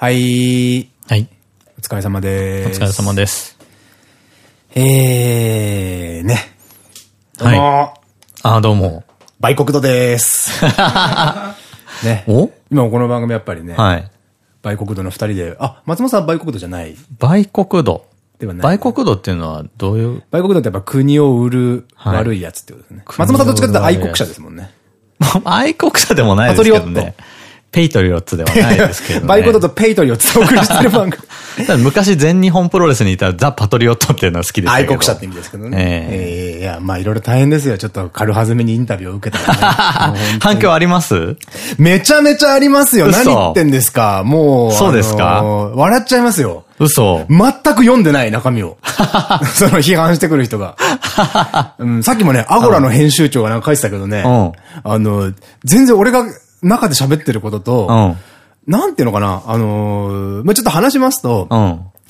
はい。はい。お疲れ様です。お疲れ様です。えー、ね。どうも、ああ、どうも。売国度です。ね。お？今この番組やっぱりね、はい。売国度の二人で、あ、松本さんは売国度じゃない？売国度。ではない。売国度っていうのはどういう、売国度ってやっぱ国を売る悪いやつってことですね。松本さんどっちかというと愛国者ですもんね。愛国者でもないですけどパトリオッね。ペイトリオッツではないですけどね。バイコドとペイトリオッツをお送りしてる番組。昔全日本プロレスにいたザ・パトリオットっていうのは好きでしたけど。愛国者って意味ですけどね。えええいや、まあいろいろ大変ですよ。ちょっと軽はずめにインタビューを受けたらね。反響あります？めちゃめちゃありますよ。嘘何言ってんですか？もう。そうですか？あのー笑っちゃいますよ。嘘。全く読んでない中身を。その批判してくる人が。うん、さっきもね、アゴラの編集長がなんか書いてたけどね。うんあの、全然俺が中で喋ってることと、うん。なんていうのかな、あのーまあ、ちょっと話しますと、うん。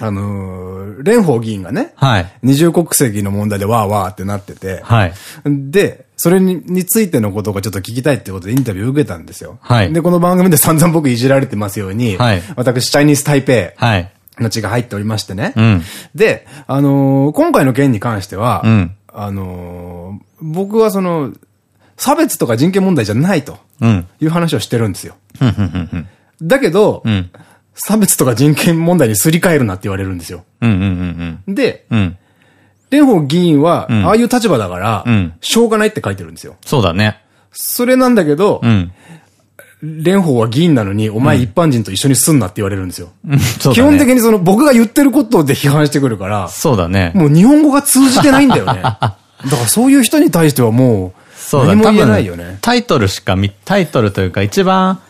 あのー蓮舫議員がね、はい。二重国籍の問題でわーわーってなってて、はい。で、それにについてのことがちょっと聞きたいってことでインタビュー受けたんですよ。はいで、この番組で散々僕いじられてますように、はい私、チャイニーズ・タイペイはい。の血が入っておりましてね。うん。で、あのー今回の件に関しては、うんあのー僕はその、差別とか人権問題じゃないとうん。いう話をしてるんですよ。だけど、うん。差別とか人権問題にすり替えるなって言われるんですよ。で、うん。蓮舫議員は、んああいう立場だから、うんしょうがないって書いてるんですよ。そうだね。それなんだけど、うん。蓮舫は議員なのに、お前一般人と一緒にすんなって言われるんですよ。うんそう基本的にその僕が言ってることで批判してくるから、そうだね。もう日本語が通じてないんだよね。だからそういう人に対してはもう、そうだ何も言え多ないよね分。タイトルしか見、タイトルというか一番、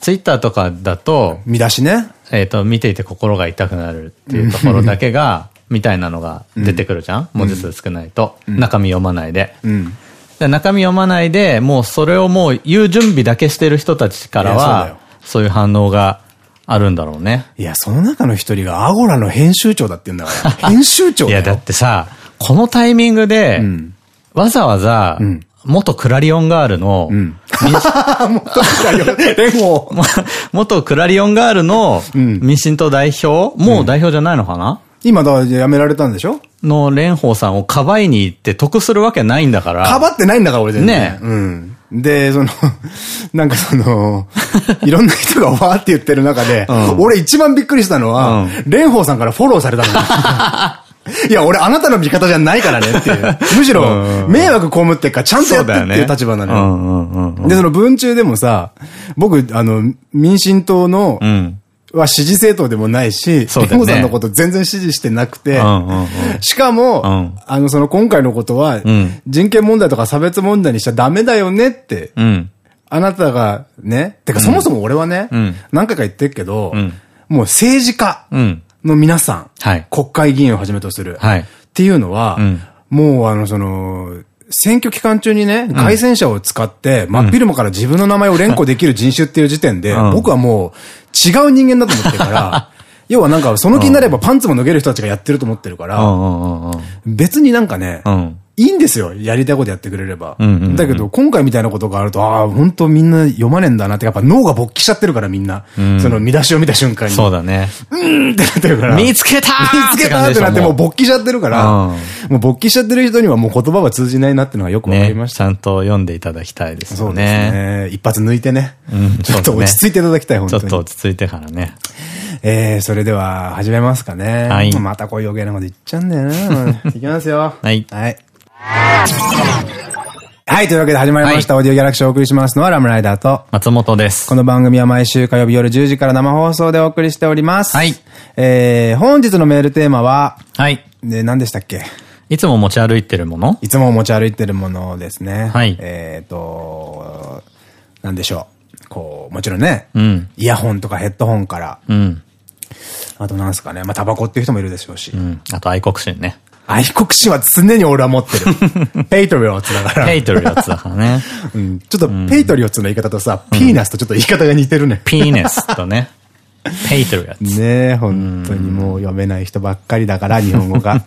ツイッターとかだと、見出しね。えっと、見ていて心が痛くなるっていうところだけが、みたいなのが出てくるじゃん？文字数少ないと。中身読まないで。うん。で中身読まないで、もうそれをもう言う準備だけしてる人たちからは、そういう反応があるんだろうね。いや、その中の一人がアゴラの編集長だって言うんだから。編集長だよ。いや、だってさ、このタイミングで、んわざわざ、ん元クラリオンガールの、うん。元クラリオン？ガールのん民進党代表、もう代表じゃないのかな、今だ、辞められたんでしょ？の蓮舫さんをかばいに行って得するわけないんだから。かばってないんだから、俺全然。ねうん。で、その、なんかその、いろんな人がわーって言ってる中で、うん俺一番びっくりしたのは、うん蓮舫さんからフォローされたの。いや、俺あなたの味方じゃないからねっていう。むしろ、迷惑被ってっからちゃんとやってっていう立場なのよ。で、その文中でもさ、僕、あの、民進党の、うん。は支持政党でもないし、そうだよねさんのこと全然支持してなくて、しかも、うんあの、その今回のことは、ん人権問題とか差別問題にしちゃダメだよねって、うん。あなたがね、てかそもそも俺はね、うん何回か言ってるけど、んもう政治家うん。の皆さん、はい。国会議員をはじめとする、はい。っていうのは、うん。もうあの、その、選挙期間中にね、外戦車を使って、真っ昼間から自分の名前を連呼できる人種っていう時点で、うん。僕はもう違う人間だと思ってるから、要はなんかその気になればパンツも脱げる人たちがやってると思ってるから。別になんかね、うん。いいんですよ。やりたいことやってくれれば。うんうんうんだけど、今回みたいなことがあると、ああ、本当みんな読まねえんだなって、やっぱ脳が勃起しちゃってるからみんな。その見出しを見た瞬間に。そうだね。うんってなってるから。見つけたー見つけたってなってもう勃起しちゃってるから、うんもう勃起しちゃってる人にはもう言葉は通じないなってのがよくわかりねまし。た。ちゃんと読んでいただきたいですよそうですね。ね。一発抜いてね。うんちょっと落ち着いていただきたい、本ちょ当に。っと落ち着いてからね。えー、それでは始めますかね。はいまたこういう余計なこと言っちゃうんだよな。いきますよ。はいはい。はい、というわけで始まりました。オーディオギャラクシーをお送りしますのはラムライダーと、松本です。この番組は毎週火曜日夜10時から生放送でお送りしております。はい。えー、本日のメールテーマは、はい。で、何でしたっけ？いつも持ち歩いてるもの？いつも持ち歩いてるものですね。はいえっと、なんでしょう。こう、もちろんね、うん。イヤホンとかヘッドホンから、うん。あとなんすかね、まあタバコっていう人もいるでしょうし、うん。あと愛国心ね。愛国心は常に俺は持ってる。ペイトリオッツだから。ペイトルやつだからね。うん、ちょっとペイトリオッツの言い方とさ、ピーナスとちょっと言い方が似てるね。ピーネスとね。ペイトルやつ。ねえ、本当にもう読めない人ばっかりだから、日本語が。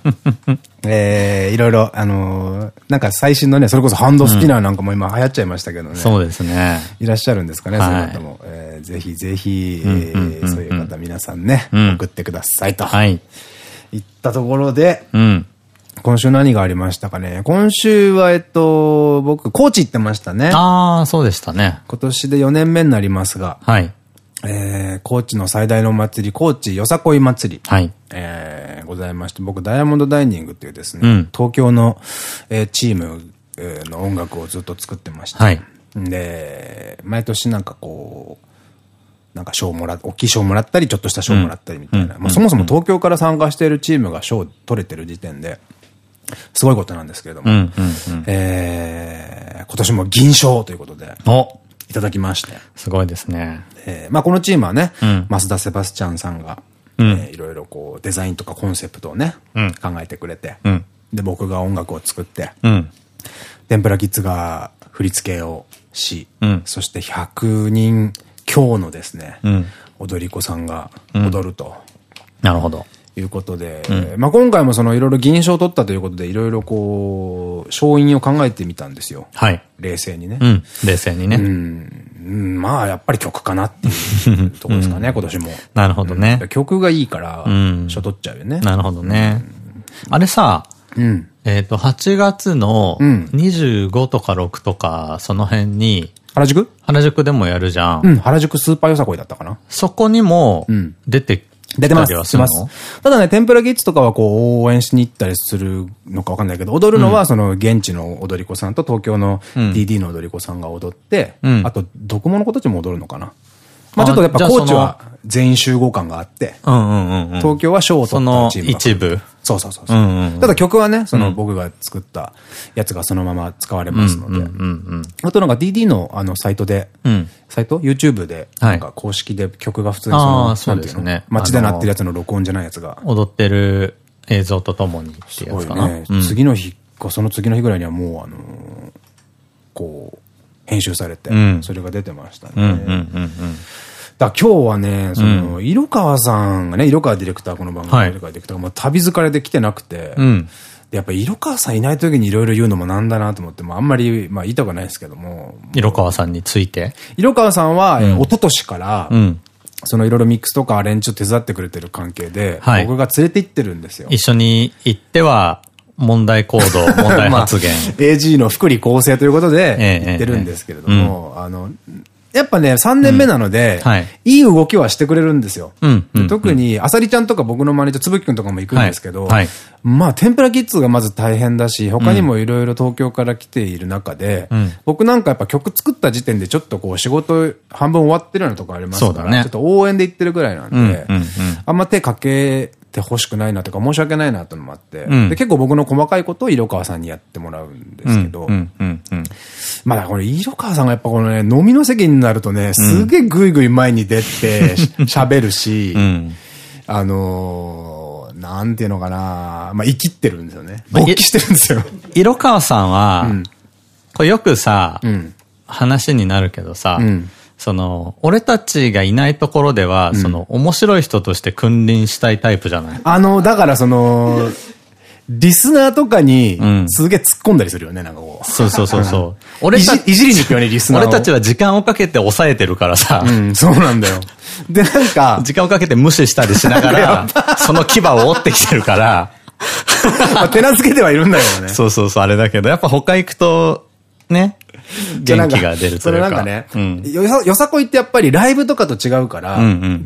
えー、いろいろ、あのーなんか最新のね、それこそハンドスピナーなんかも今流行っちゃいましたけどね。そうですね。いらっしゃるんですかね、はいそういう方も。えーぜひぜひ、そういう方皆皆さんね、うん送ってくださいと。はい。いったところで、うん。今週何がありましたかね？今週は、えっと、僕、高知行ってましたね。ああ、そうでしたね。今年で4年目になりますが、はい。えー、高知の最大のお祭り、高知よさこい祭り。はい。えー、ございまして、僕、ダイヤモンドダイニングっていうですね、うん東京の、えーチームえーの音楽をずっと作ってまして、はい。で、毎年なんかこう、なんか賞もらっ、大きい賞もらったり、ちょっとした賞もらったりみたいな。うんまあそもそも東京から参加しているチームが賞取れてる時点で、すごいことなんですけれども。えー今年も銀賞ということで、おいただきまして、すごいですね。えーまあこのチームはね、うん増田セバスチャンさんが、うんえーいろいろこうデザインとかコンセプトをね、うん考えてくれて、うん。で、僕が音楽を作って、うん。天ぷらキッズが振り付けをし、うんそして100人強のですね、うん。踊り子さんが踊るとなるほど。いうことで、まあ今回もそのいろいろ銀賞を取ったということで、いろいろこう、勝因を考えてみたんですよ。はい。冷静にね。うん。冷静にね。うん、うんまあやっぱり曲かなっていうところですかね、今年も。なるほどね。曲がいいから、ん賞取っちゃうよね。なるほどね。あれさ、うん。えっと、8月のうん25とか6とか、その辺に、原宿？原宿でもやるじゃん。うん、原宿スーパーよさこいだったかな。そこにもうん、出て出てます。出ますただね、天ぷらキッズとかはこう応援しに行ったりするのかわかんないけど、踊るのはその現地の踊り子さんと東京の DD の踊り子さんが踊って、うんあと、ドコモの子たちも踊るのかな。まあちょっとやっぱあじゃあ高知は全員集合感があって。東京は賞をそ取ったのチームが。一部。そうそうそうただ曲はね、その僕が作ったやつがそのまま使われますので。あとなんか DD のあのサイトで。サイト ?YouTube で、はいなんか公式で曲が普通にそあの、ーそうなんていうのですね街で鳴ってるやつの録音じゃないやつが。踊ってる映像とともにってすいうやつかな。次の日か、その次の日ぐらいにはもうあのーこう、編集されて、うんそれが出てましたね。だ今日はね、その、色川さんがね、色川ディレクター、この番組のはい色川ディレクターが、もう旅疲れで来てなくて、うん。でやっぱ色川さんいない時にいろいろ言うのもなんだなと思って、もあんまり、まあ言いたくないですけども、色川さんについて？色川さんは、えー一昨年から、うん。そのいろいろミックスとかアレンジを手伝ってくれてる関係で、はい僕が連れて行ってるんですよ。一緒に行っては、問題行動、問題発言。まあ AG の福利厚生ということで ええ言ってるんですけれども、あの、やっぱね、3年目なので、はい。いい動きはしてくれるんですよ。特に、あさりちゃんとか僕のマネージャー、つぶきくんとかも行くんですけど、はいはい。まあ、天ぷらキッズがまず大変だし、他にもいろいろ東京から来ている中で、うん。僕なんかやっぱ曲作った時点でちょっとこう仕事半分終わってるようなとこありますから、ね。ちょっと応援で行ってるぐらいなんで、あんま手かけて欲しくないなとか申し訳ないなというのもあって、うんで結構僕の細かいことを色川さんにやってもらうんですけど。まだこれ色川さんがやっぱこのね、飲みの席になるとね、すげえぐいぐい前に出て し喋るし、うん。あのー、なんていうのかな、まあ生きってるんですよね。まあ勃起してるんですよ。色川さんは、うんこれよくさ、うん。話になるけどさ、うんその、俺たちがいないところでは、その、面白い人として君臨したいタイプじゃない？あの、だからその、リスナーとかにうん、すげえ突っ込んだりするよね、なんかこう。そうそうそうそう。俺たいじいじりに行くよね、リスナーを。俺たちは時間をかけて抑えてるからさ、うん、そうなんだよ。で、なんか、時間をかけて無視したりしながら、その牙を折ってきてるから、まあ手なずけてはいるんだけどね。そうそうそう、あれだけど、やっぱ他行くと、ね、元気が出るとそいうか。れなんかね、うん。よさ、よさこいってやっぱりライブとかと違うから、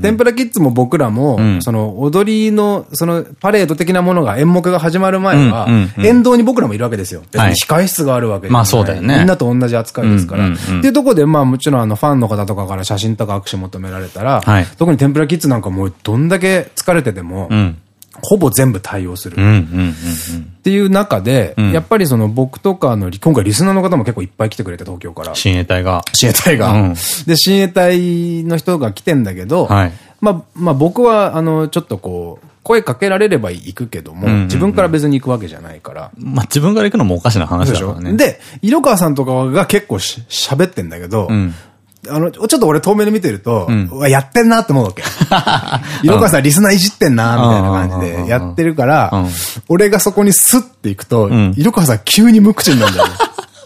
天ぷらキッズも僕らも、んその踊りの、そのパレード的なものが演目が始まる前は、沿道に僕らもいるわけですよ。別はいに控室があるわけまあそうだよねみんなと同じ扱いですから。っていうところで、まあもちろんあのファンの方とかから写真とか握手求められたら、はい特に天ぷらキッズなんかもうどんだけ疲れてても、うん。ほぼ全部対応する。っていう中で、んやっぱりその僕とかの、今回リスナーの方も結構いっぱい来てくれて、東京から。親衛隊が。親衛隊が。うんで、親衛隊の人が来てんだけど、はいまあ、まあ僕は、あの、ちょっとこう、声かけられれば行くけども、自分から別に行くわけじゃないから。まあ、自分から行くのもおかしな話でしょだからね。で、色川さんとかが結構し喋ってんだけど、うんあの、ちょっと俺遠目で見てると、ん。うわやってんなって思うわけ。色川さんリスナーいじってんな、みたいな感じでやってるからうん、俺がそこにスッて行くとん、色川さん急に無口になるんだよね。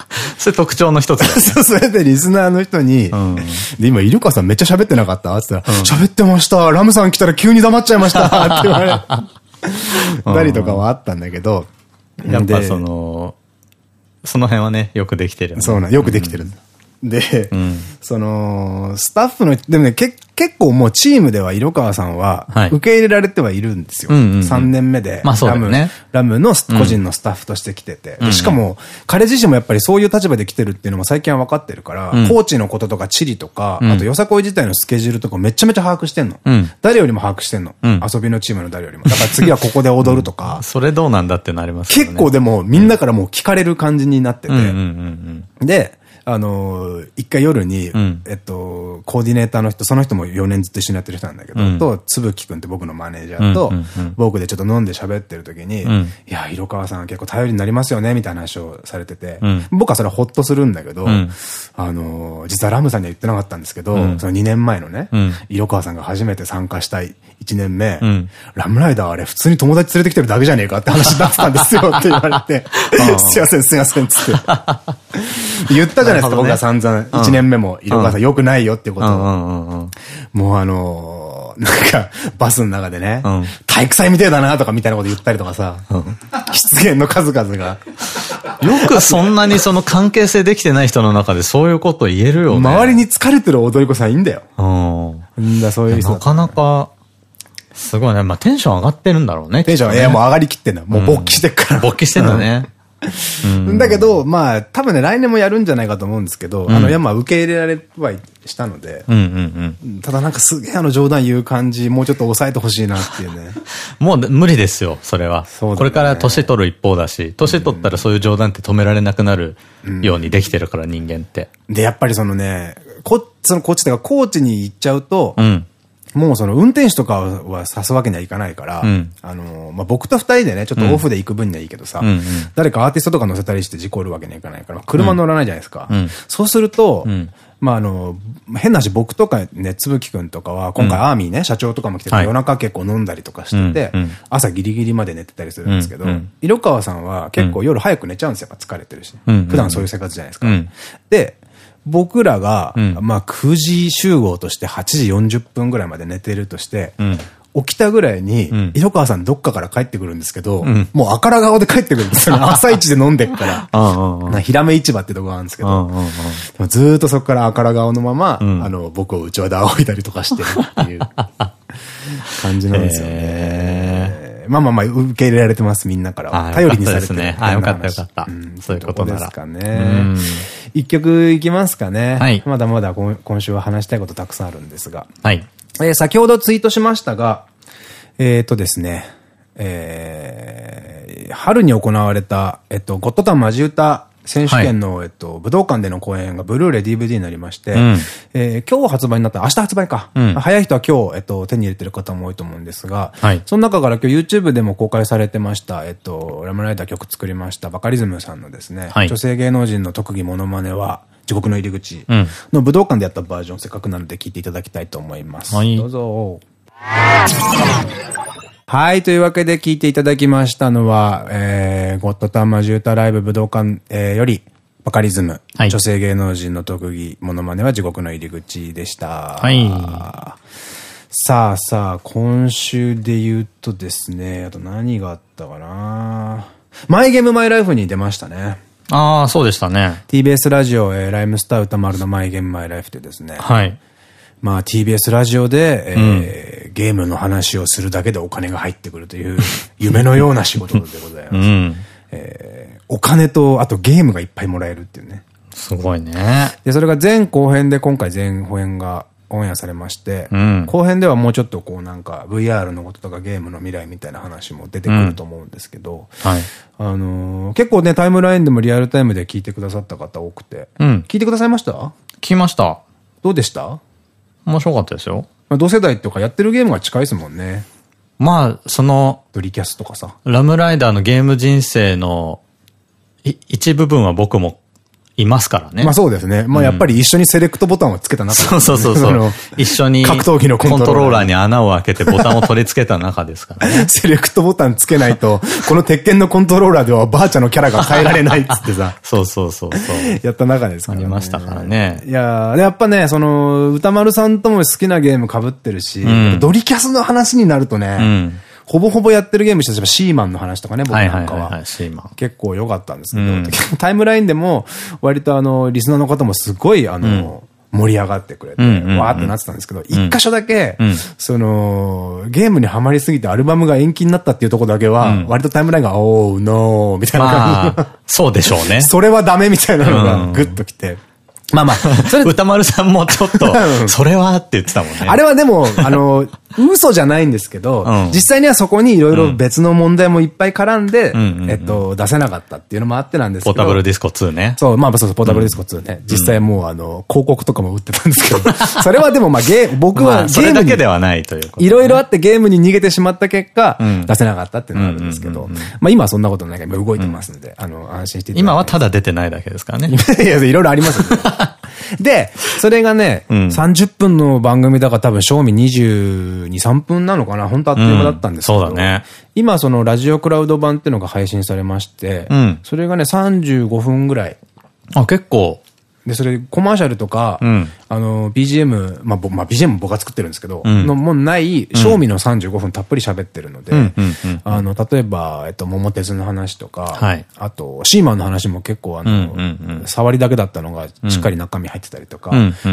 それ特徴の一つだよね。そう、それでリスナーの人に、ん。で、今、イルカさんめっちゃ喋ってなかった？って言ったら、喋、ってました。ラムさん来たら急に黙っちゃいました。って言われたりとかはあったんだけど、でやっぱその、その辺はね、よくできてる。そうなん、よくできてる。で、ん。その、スタッフの、でもね、け結構もうチームでは色川さんははい、受け入れられてはいるんですよ。うんうんうん。3年目で、まあそうだラム、よね。ラムの個人のスタッフとして来てて、でしかも、彼自身もやっぱりそういう立場で来てるっていうのも最近は分かってるから、うん。コーチのこととか地理とか、ん。あとよさこい自体のスケジュールとかめちゃめちゃ把握してんの。うん。誰よりも把握してんの。うん。遊びのチームの誰よりも。だから次はここで踊るとか、それどうなんだってなりますよね。結構でもみんなからもう聞かれる感じになってて、で、あのー一回夜に、ん。えっと、コーディネーターの人、その人も4年ずっと一緒にやってる人なんだけど、うん。と、つぶきくんって僕のマネージャーと僕でちょっと飲んで喋ってる時に、うん。いや、色川さん結構頼りになりますよね、みたいな話をされてて、うん。僕はそれはホッとするんだけど、ん。あのー実はラムさんには言ってなかったんですけど、うん。その2年前のね、うん。色川さんが初めて参加した1年目、うん。ラムライダーあれ普通に友達連れてきてるだけじゃねえかって話になってたんですよって言われて、すいませんすいませんつって。言ったじゃないですか、なるほどね僕が散々、1年目も、色川さん良くないよってことを。もうあのー、なんか、バスの中でねうん、体育祭みてえだなとかみたいなこと言ったりとかさ、失言の数々が。よくそんなにその関係性できてない人の中でそういうこと言えるよね。周りに疲れてる踊り子さんいいんだよ。うん。んだ、そういう人だなかなか、すごいね。まあテンション上がってるんだろうね。テンション、いやもう上がりきってんだ。もう勃起してっから。勃起してんだね。だけど、まあ、多分ね、来年もやるんじゃないかと思うんですけど、あの、いや、まあ、受け入れられはしたので、うんうんうん。ただなんかすげえあの冗談言う感じ、もうちょっと抑えてほしいなっていうね。もう無理ですよ、それは。ねこれから年取る一方だし、年取ったらそういう冗談って止められなくなるようにできてるから、人間って。で、やっぱりそのね、こ、そのこっちとか、コーチに行っちゃうと、うん。もうその運転手とかは刺すわけにはいかないから、うん。あの、まあ、僕と二人でね、ちょっとオフで行く分にはいいけどさ、うんうん。誰かアーティストとか乗せたりして事故るわけにはいかないから、車乗らないじゃないですか。うん。そうすると、ん。まああの、変な話、僕とかね、つぶきくんとかは、今回アーミーね、社長とかも来て夜中結構飲んだりとかしてて、朝ギリギリまで寝てたりするんですけど、色川さんは結構夜早く寝ちゃうんですよ、やっぱ疲れてるし。普段そういう生活じゃないですか。うん。で、僕らが、うん。まあ9時集合として8時40分ぐらいまで寝てるとして、うん。起きたぐらいに、ん。色川さんどっかから帰ってくるんですけど、ん。もうあから顔で帰ってくるんですよ。朝一で飲んでっから。なひらめ市場ってとこがあるんですけど、ずーっとそこからあから顔のまま、ん。あの、僕を内輪で仰いだりとかしてるっていう感じなんですよね。へ。まあまあまあ、受け入れられてます、みんなからは。頼りにされてるよかったですねあーよかったよかったんそういうことならですかねうん。一曲いきますかね。はいまだまだ今今週は話したいことたくさんあるんですが。はい。えー先ほどツイートしましたが、えっ、とですね、えー春に行われた、えっと、ゴッドタンマジ歌選手権の、えっと、武道館での公演がブルーレイ DVD になりまして、ん。えー今日発売になった、明日発売か。うん。早い人は今日、えっと、手に入れてる方も多いと思うんですが、はい。その中から今日 YouTube でも公開されてました、えっと、ラムライダー曲作りました、バカリズムさんのですね、はい。女性芸能人の特技モノマネは、地獄の入り口うん。の武道館でやったバージョン、せっかくなので聞いていただきたいと思います。はい。どうぞ。はい。というわけで聞いていただきましたのは、えー、ゴッドタンマジュータライブ武道館、えーより、バカリズム、はい女性芸能人の特技、モノマネは地獄の入り口でした。はいさあさあ、今週で言うとですね、あと何があったかなマイゲームマイライフに出ましたね。ああ、そうでしたね。TBS ラジオ、えーライムスター歌丸のマイゲームマイライフでですね。はい。まあ TBS ラジオで、えーゲームの話をするだけでお金が入ってくるという夢のような仕事でございます。うん。えーお金と、あとゲームがいっぱいもらえるっていうね。すごいね。で、それが前後編で今回前編がオンエアされまして、うん後編ではもうちょっとこうなんか VR のこととかゲームの未来みたいな話も出てくると思うんですけど、はい。あのー結構ね、タイムラインでもリアルタイムで聞いてくださった方多くて、うん。聞いてくださいました？聞きました。どうでした？面白かったですよ。まあ同世代とかやってるゲームが近いですもんね。まあ、その、ドリキャスとかさ。ラムライダーのゲーム人生のい一部分は僕もいますからね。まあそうですね。まあやっぱり一緒にセレクトボタンをつけた中そうそうそうそう。一緒に格闘技のコントローラーに穴を開けてボタンを取り付けた中ですからね。セレクトボタンつけないと、この鉄拳のコントローラーではバーチャのキャラが変えられないっつってさ。そうそうそうそう。やった中ですからね。ありましたからね。いややっぱね、その、歌丸さんとも好きなゲーム被ってるし、うん、ドリキャスの話になるとね、うんほぼほぼやってるゲームしてシーマンの話とかね、僕なんかは。結構良かったんですけど、うん、タイムラインでも、割とあの、リスナーの方もすごい、あの、うん、盛り上がってくれて、わーってなってたんですけど、一箇所だけ、その、ゲームにはまりすぎてアルバムが延期になったっていうところだけは、割とタイムラインが、おー、ノー、みたいな感じ。そうでしょうね。それはダメみたいなのがグッときて。まあまあ、それ。歌丸さんもちょっと、それはって言ってたもんね。あれはでも、あの、嘘じゃないんですけど、実際にはそこにいろいろ別の問題もいっぱい絡んで、えっと、出せなかったっていうのもあってなんですけど。ポータブルディスコ2ね。そう、まあそうそう、ポータブルディスコ2ね。実際もう、あの、広告とかも売ってたんですけど、それはでもまあゲー、僕はゲームそれだけではないといういろいろあってゲームに逃げてしまった結果、出せなかったっていうのがあるんですけど、まあ今はそんなことないから、今動いてますんで、あの、安心して今はただ出てないだけですからね。いや、いろいろあります で、それがね、うん、30分の番組だから多分、賞味22、3分なのかな？本当あっという間だったんですけど、うん、そうだね。今、そのラジオクラウド版っていうのが配信されまして、うん、それがね、35分ぐらい。あ、結構。で、それ、コマーシャルとか、うん、あの、BGM、まあ、まあ、BGM 僕が作ってるんですけど、うん、のもない、賞味の35分たっぷり喋ってるので、あの、例えば、えっと、桃鉄の話とか、はい、あと、シーマンの話も結構、あの、触りだけだったのが、しっかり中身入ってたりとか、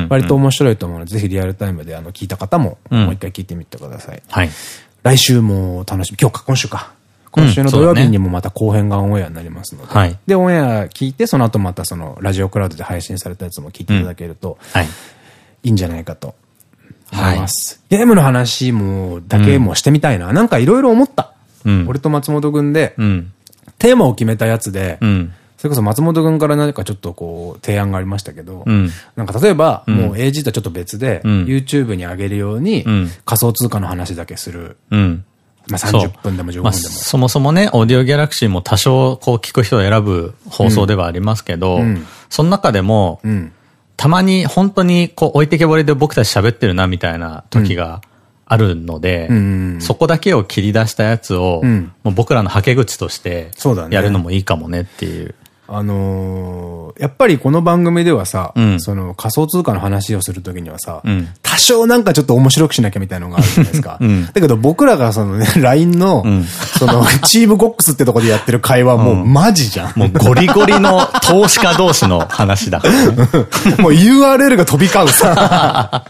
割と面白いと思うので、ぜひリアルタイムで、あの、聞いた方も、もう一回聞いてみてください。はい。来週も楽しみ、今日か、今週か。今週の土曜日にもまた後編がオンエアになりますので、はい、で、オンエア聞いて、その後またそのラジオクラウドで配信されたやつも聞いていただけると、はい、いいんじゃないかと思います。はい、ゲームの話も、だけもしてみたいな。うん、なんかいろいろ思った。うん、俺と松本くんで、うん、テーマを決めたやつで、それこそ松本くんから何かちょっとこう提案がありましたけど、うん、なんか例えば、もう AG とはちょっと別で、YouTube に上げるように仮想通貨の話だけする。まあ30分でも15分でも。まあ、そもそもね、オーディオギャラクシーも多少こう聞く人を選ぶ放送ではありますけど、うん、その中でも、うん、たまに本当にこう置いてけぼりで僕たち喋ってるなみたいな時があるので、そこだけを切り出したやつを、もう僕らのはけ口としてやるのもいいかもねっていう。あのー、やっぱりこの番組ではさ、うん、その仮想通貨の話をするときにはさ、うん、多少なんかちょっと面白くしなきゃみたいなのがあるじゃないですか。うん、だけど僕らがそのね、LINE の、その、チームゴックスってとこでやってる会話もうマジじゃん。もうゴリゴリの投資家同士の話だから、ね。もう URL が飛び交うさ。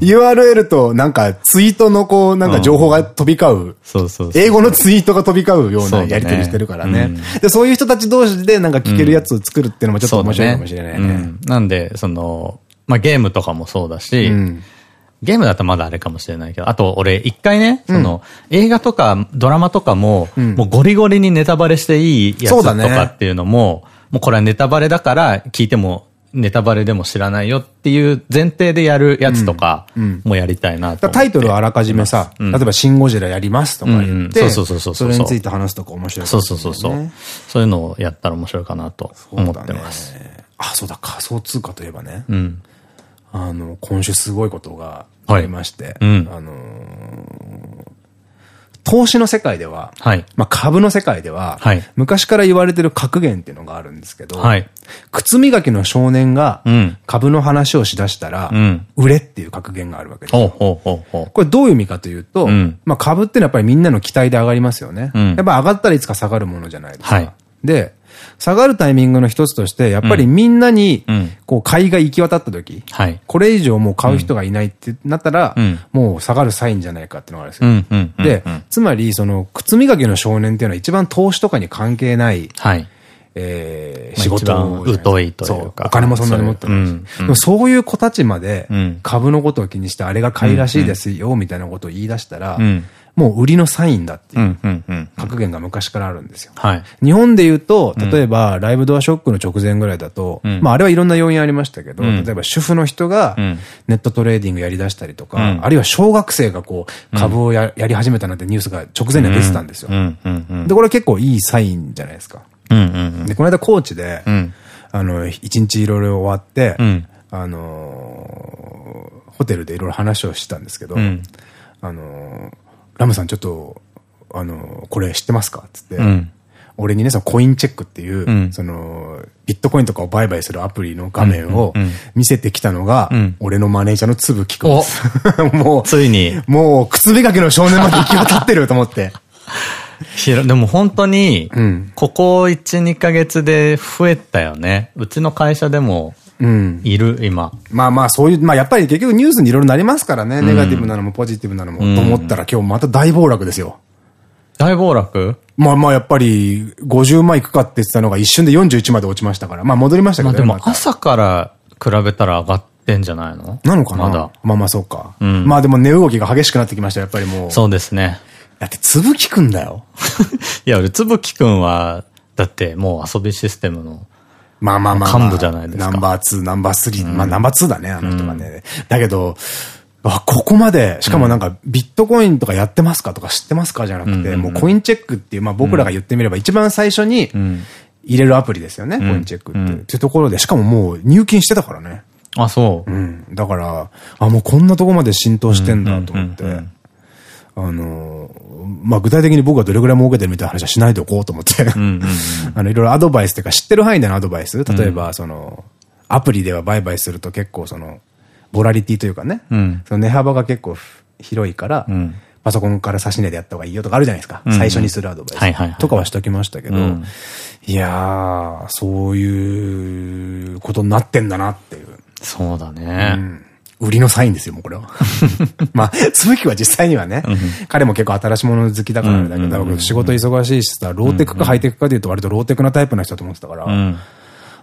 URL となんかツイートのこうなんか情報が飛び交う。英語のツイートが飛び交うようなやり取りしてるからね。で、そういう人たち同士でなんか聞けるやつを作るっていうのもちょっと面白いかもしれないね。なんで、その、まあ、ゲームとかもそうだし、ゲームだったらまだあれかもしれないけど、あと俺一回ね、その、映画とかドラマとかも、もうゴリゴリにネタバレしていいやつとかっていうのも、もうこれはネタバレだから聞いてもネタバレでも知らないよっていう前提でやるやつとかもやりたいなと、タイトルをあらかじめさ、例えばシンゴジラやりますとか言って、そうそうそうそれについて話すとか面白い、そうそうそうそう。そういうのをやったら面白いかなと思ってます。あ、そうだ、仮想通貨といえばね。うん、あの、今週すごいことがありまして、はい。うん、あの投資の世界では、はい、まあ株の世界では、はい、昔から言われてる格言っていうのがあるんですけど、はい、靴磨きの少年が株の話をしだしたら、うん、売れっていう格言があるわけです。これどういう意味かというと、うん、まあ株ってのはやっぱりみんなの期待で上がりますよね。うん、やっぱ上がったらいつか下がるものじゃないですか。で、下がるタイミングの一つとして、やっぱりみんなに、こう、買いが行き渡った時、はい、これ以上もう買う人がいないってなったら、もう下がるサインじゃないかっていうのがあるんですよ。で、つまり、その、靴磨きの少年っていうのは一番投資とかに関係ない、はい。えー、仕事疎いというか。お金もそんなに持ってないし。そういう子たちまで株のことを気にして、あれが買いらしいですよ、みたいなことを言い出したら、もう売りのサインだっていう格言が昔からあるんですよ。はい、日本で言うと、例えば、ライブドアショックの直前ぐらいだと、うん、まああれはいろんな要因ありましたけど、うん、例えば主婦の人がネットトレーディングやり出したりとか、うん、あるいは小学生がこう株をやり始めたなんてニュースが直前には出てたんですよ。で、これ結構いいサインじゃないですか。で、この間高知で、あの、一日いろいろ終わって、あのホテルでいろいろ話をしてたんですけど、あのラムさんちょっと、あのこれ知ってますか？つって、俺にね、そのコインチェックっていう、うん、その、ビットコインとかを売買するアプリの画面を見せてきたのが、俺のマネージャーのつぶきくんです。もう、ついに。もう、靴磨きの少年まで行き渡ってると思って。でも本当に、ここ1、2ヶ月で増えたよね。うちの会社でも、いる、今。まあまあ、そういう、まあやっぱり結局ニュースにいろいろなりますからね。ネガティブなのもポジティブなのも。と思ったら今日また大暴落ですよ。大暴落？まあまあやっぱり50万いくかって言ってたのが一瞬で41まで落ちましたから。まあ戻りましたけどね。まあでも朝から比べたら上がってんじゃないの？なのかな？まだ。まあまあそうか。うん、まあでも値動きが激しくなってきました、やっぱりもう。そうですね。だってつぶきくんだよ。いや、つぶきくんは、だってもう遊びシステムの。まあまあまあ、幹部じゃないですか。ナンバー2、ナンバー3、うん、まあナンバー2だね、あの人がね。だけど、あ、ここまで、しかもなんか、ビットコインとかやってますかとか知ってますかじゃなくて、もうコインチェックっていう、まあ僕らが言ってみれば一番最初に入れるアプリですよね、コインチェックって。っていうところで、しかももう入金してたからね。あ、そう。うん。だから、あ、もうこんなとこまで浸透してんだと思って。あの、まあ、具体的に僕がどれぐらい儲けてるみたいな話はしないでおこうと思って。あの、いろいろアドバイスというか知ってる範囲でのアドバイス。例えば、その、アプリでは売買すると結構その、ボラリティというかね、うん、その値幅が結構広いから、うん、パソコンから差し値でやった方がいいよとかあるじゃないですか。最初にするアドバイス。とかはしときましたけど、いやー、そういうことになってんだなっていう。そうだね。うん売りのサインですよ、もうこれは。まあ、つぶきは実際にはね、彼も結構新しいもの好きだからだけど、仕事忙しいしさ、ローテクかハイテクかで言うと割とローテクなタイプの人だと思ってたから、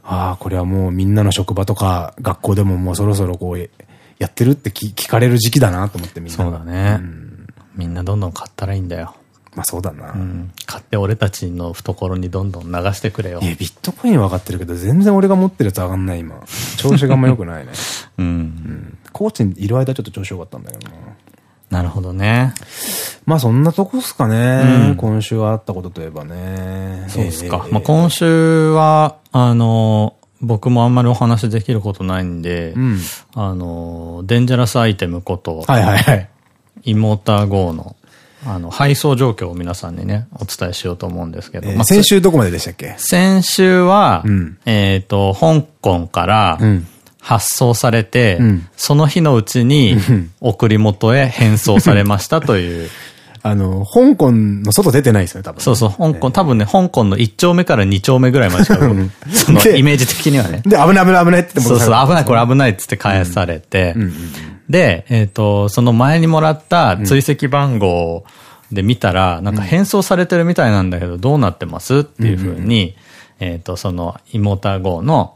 ああ、これはもうみんなの職場とか学校でももうそろそろこう、やってるって聞かれる時期だなと思ってみんな。そうだね。うん、みんなどんどん買ったらいいんだよ。まあそうだな、うん。買って俺たちの懐にどんどん流してくれよ。いや、ビットコイン分かってるけど、全然俺が持ってるやつ上がんない今。調子があんま良くないね。うん、うん。コーチにいる間ちょっと調子良かったんだけどな。なるほどね。まあそんなとこっすかね。うん、今週はあったことといえばね。そうですか。まあ今週は、あの、僕もあんまりお話できることないんで、うん、あの、デンジャラスアイテムこと、はいはいはい。イモーター GO の、あの、配送状況を皆さんにね、お伝えしようと思うんですけど。えー、まあ、先週どこまででしたっけ？先週は、うん、えっと、香港から発送されて、うん、その日のうちに送り元へ返送されましたという。あの、香港の外出てないですよね、多分、そうそう、香港、多分ね、香港の1丁目から2丁目ぐらいまでしか、そのイメージ的にはね。で、危ない危ない危ないってそうそう、危ない、これ危ないっつって返されて、で、えっと、その前にもらった追跡番号で見たら、なんか変装されてるみたいなんだけど、どうなってます？っていうふうに、えっと、その、イモーター号の、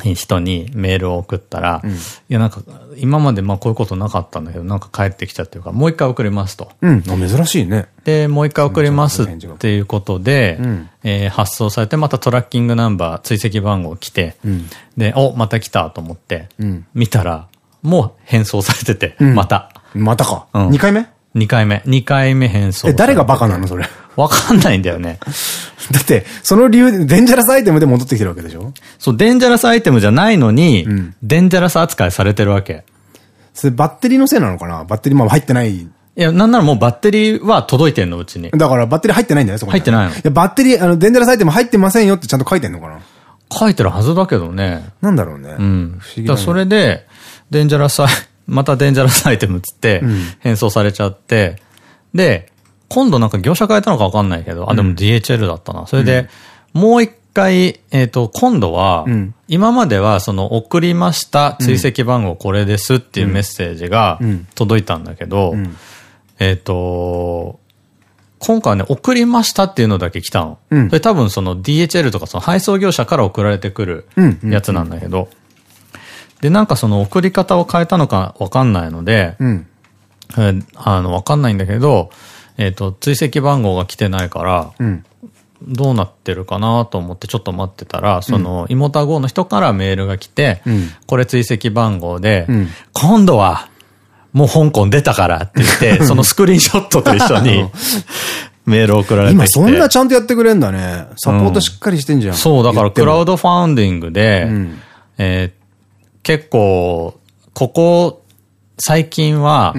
人にメールを送ったら、うん、いやなんか、今までまあこういうことなかったんだけど、なんか帰ってきちゃってるから、もう一回送りますと。うん、珍しいね。で、もう一回送りますっていうことで、うん、えー、発送されて、またトラッキングナンバー、追跡番号来て、うん、で、お、また来たと思って、見たら、もう返送されてて、また。またか。二、回目？二回目。二回目返送。え、誰がバカなのそれ？わかんないんだよね。だって、その理由で、デンジャラスアイテムで戻ってきてるわけでしょ？そう、デンジャラスアイテムじゃないのに、うん、デンジャラス扱いされてるわけ。それバッテリーのせいなのかな？バッテリーまあ入ってない。いや、なんならもうバッテリーは届いてんの、うちに。だからバッテリー入ってないんだよ、そこ入ってないの。いや、バッテリー、あの、デンジャラスアイテム入ってませんよってちゃんと書いてんのかな？書いてるはずだけどね。なんだろうね。うん。不思議だ、それで、デンジャラスアイ、またデンジャラスアイテムつって、変装されちゃって、うん、で、今度なんか業者変えたのかわかんないけど、あ、でも DHL だったな。それで、もう一回、えっと、今度は、今まではその送りました追跡番号これですっていうメッセージが届いたんだけど、えっと、今回ね、送りましたっていうのだけ来たの。うん、それ多分その DHL とかその配送業者から送られてくるやつなんだけど、で、なんかその送り方を変えたのかわかんないので、うん、えあの、わかんないんだけど、えっと、追跡番号が来てないから、うん、どうなってるかなと思ってちょっと待ってたら、その、イモタ号の人からメールが来て、うん、これ追跡番号で、うん、今度は、もう香港出たからって言って、そのスクリーンショットと一緒に、メール送られて今そんなちゃんとやってくれんだね。サポートしっかりしてんじゃん。そう、だからクラウドファウンディングで、え結構、ここ、最近は、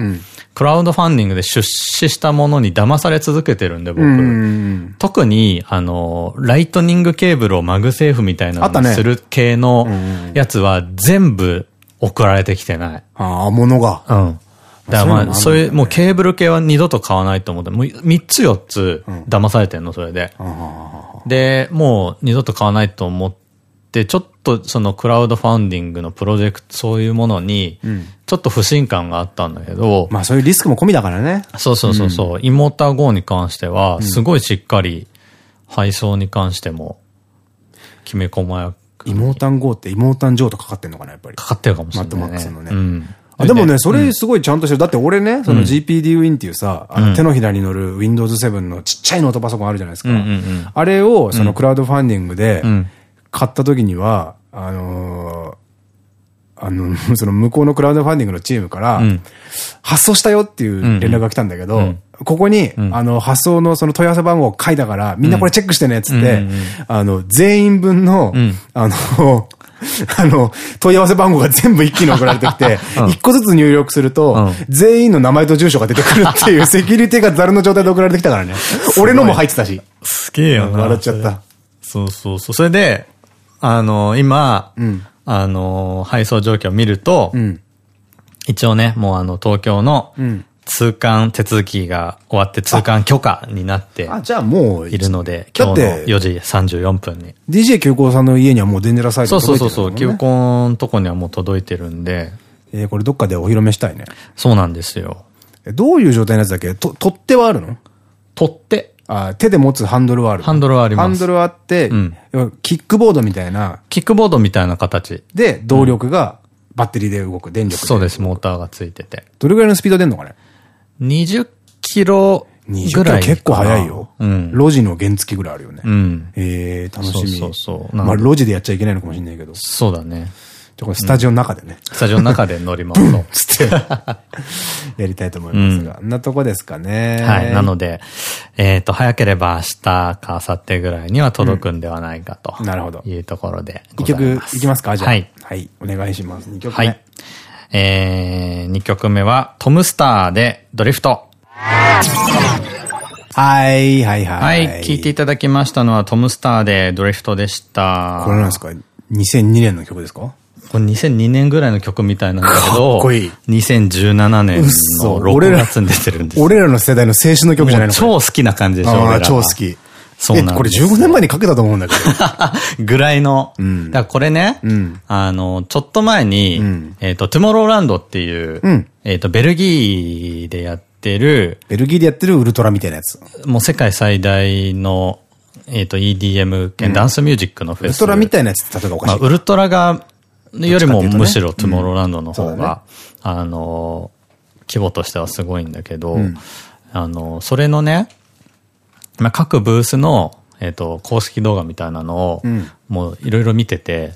クラウドファンディングで出資したものに騙され続けてるんで、僕。特に、あの、ライトニングケーブルをマグセーフみたいなのにする系のやつは全部送られてきてない。ああ、ものが。うん。だからまあ、そういう、もうケーブル系は二度と買わないと思って、もう3つ4つ騙されてんの、それで。で、もう二度と買わないと思って、ちょっとそのクラウドファンディングのプロジェクト、そういうものに、ちょっと不信感があったんだけど。まあそういうリスクも込みだからね。そうそうそうそう。イモーター GO に関しては、すごいしっかり配送に関しても、きめ細やか。イモータン GO ってイモータン JO とかかってんのかな、やっぱり。かかってるかもしれない、ね。マットマックスのね。うんあでもね、それすごいちゃんとしてる。だって俺ね、その GPD Win っていうさ、あの手のひらに乗る Windows 7のちっちゃいノートパソコンあるじゃないですか。あれをそのクラウドファンディングで買った時には、あのあの、その向こうのクラウドファンディングのチームから、発送したよっていう連絡が来たんだけど、ここに、あの、発送のその問い合わせ番号を書いたから、みんなこれチェックしてね、っつって、あの、全員分の、あの、あの、問い合わせ番号が全部一気に送られてきて、一個ずつ入力すると、全員の名前と住所が出てくるっていう セキュリティがザルの状態で送られてきたからね。俺のも入ってたし。すげえよな。笑っちゃった。そうそうそう。それで、あの、今、あの、配送状況を見ると、一応ね、もうあの、東京の、通関手続きが終わって通関許可になって。あ、じゃあもう。いるので、今日の4時34分に。DJ 急行さんの家にはもうデンジャラサイト届いてる、ね、そうそうそう、急行のとこにはもう届いてるんで。えー、これどっかでお披露目したいね。そうなんですよ。どういう状態のやつだっけ？と、取っ手はあるの？取っ手あ手で持つハンドルはあるハンドルはあります。ハンドルはあって、うん、キックボードみたいな。キックボードみたいな形。で、動力がバッテリーで動く、電力そうです、モーターがついてて。どれぐらいのスピード出んのかね？20キロぐらい。結構速いよ。うん。路地の原付ぐらいあるよね。うん。ええ楽しみ。そうそうまあ、路地でやっちゃいけないのかもしれないけど。そうだね。スタジオの中でね。スタジオの中で乗りますと。つって。やりたいと思いますが。んなとこですかね。はい。なので、えっと、早ければ明日か明後日ぐらいには届くんではないかと。なるほど。いうところで。一曲いきますかじゃあ。はい。はい。お願いします。二曲目。はい。えー、2曲目は、トムスターでドリフト。はい、はい、はい。はい、聴いていただきましたのはトムスターでドリフトでした。これなんですか ?2002 年の曲ですか？これ2002年ぐらいの曲みたいなんだけど、かっこいい。2017年の6月に出てるんです俺らの世代の青春の曲じゃないの超好きな感じでしょああ、超好き。そうなんです。これ15年前にかけたと思うんだけど。ぐらいの。うん、だからこれね、うん、あの、ちょっと前に、うん、えっと、トゥモローランドっていう、えっと、ベルギーでやってる、ベルギーでやってるウルトラみたいなやつ。もう世界最大の、えっと、EDM 兼ダンスミュージックのフェス。ウルトラみたいなやつって例えばおかしい。まあ、ウルトラが、よりもむしろトゥモローランドの方が、あの、規模としてはすごいんだけど、あの、それのね、まあ、各ブースの、えっ、と、公式動画みたいなのを、もういろいろ見てて、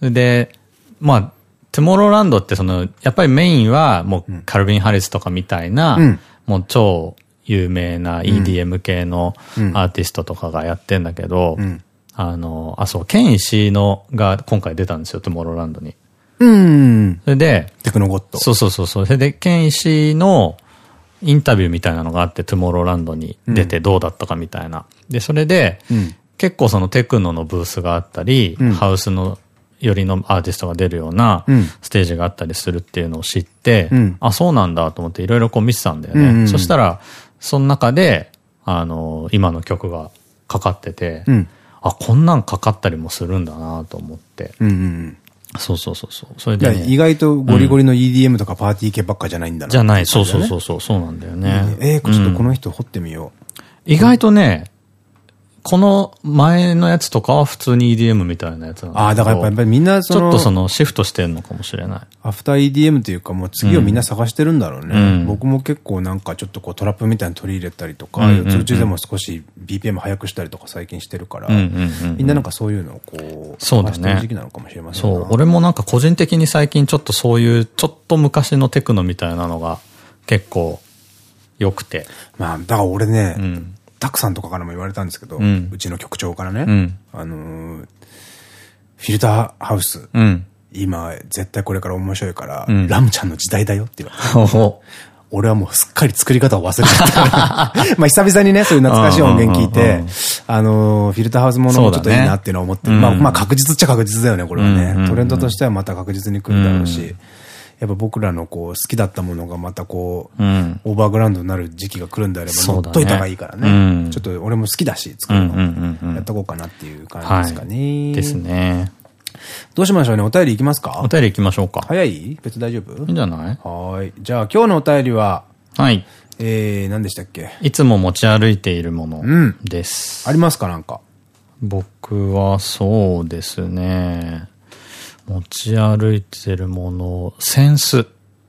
うん、で、まあ、トゥモローランドってその、やっぱりメインはもうカルビン・ハリスとかみたいな、うん、もう超有名な EDM 系のアーティストとかがやってんだけど、うん、あの、あ、そう、ケンイシのが今回出たんですよ、トゥモローランドに。うん。それで、テクノゴット。そうそうそうそう。それで、ケンイシの、インタビューみたいなのがあって、トゥモローランドに出てどうだったかみたいな。うん、で、それで、うん、結構そのテクノのブースがあったり、うん、ハウスのよりのアーティストが出るようなステージがあったりするっていうのを知って、あ、そうなんだと思っていろいろこう見てたんだよね。そしたら、その中で、あの、今の曲がかかってて、あ、こんなんかかったりもするんだなと思って。そうそうそうそう。それで、ね、意外とゴリゴリの EDM とかパーティー系ばっかじゃないんだな、じゃない、そうそうそうそう、そうなんだよね。ええー、ちょっとこの人掘ってみよう。意外とね、この前のやつとかは普通に EDM みたいなやつなんだああ、だからやっぱりみんなその、ちょっとそのシフトしてんのかもしれない。アフター EDM というかもう次をみんな探してるんだろうね。うん、僕も結構なんかちょっとこうトラップみたいに取り入れたりとか、途中でも少し BPM 速くしたりとか最近してるから、みんななんかそういうのをこう、そうだね。時期なのかもしれませんそう。俺もなんか個人的に最近ちょっとそういうちょっと昔のテクノみたいなのが結構良くて。まあ、だから俺ね、たくさんとかからも言われたんですけど、うちの局長からね、あのフィルターハウス、今、絶対これから面白いから、ラムちゃんの時代だよって言われて。俺はもうすっかり作り方を忘れちゃった。まあ久々にね、そういう懐かしい音源聞いて、あの、フィルターハウスものもちょっといいなっていうのを思ってる。まあ、まあ確実っちゃ確実だよね、これはね。トレンドとしてはまた確実に来るだろうし。やっぱ僕らのこう好きだったものがまたこう、オーバーグラウンドになる時期が来るんであれば、乗っといた方がいいからね。ちょっと俺も好きだし、作るの。やっとこうかなっていう感じですかね。ですね。どうしましょうね？お便りいきますか？お便りいきましょうか。早い？別大丈夫？いいんじゃない？はい。じゃあ今日のお便りは、はい。えー、何でしたっけ？いつも持ち歩いているものです。うん、ありますか？なんか。僕はそうですね。持ち歩いてるもの、センス。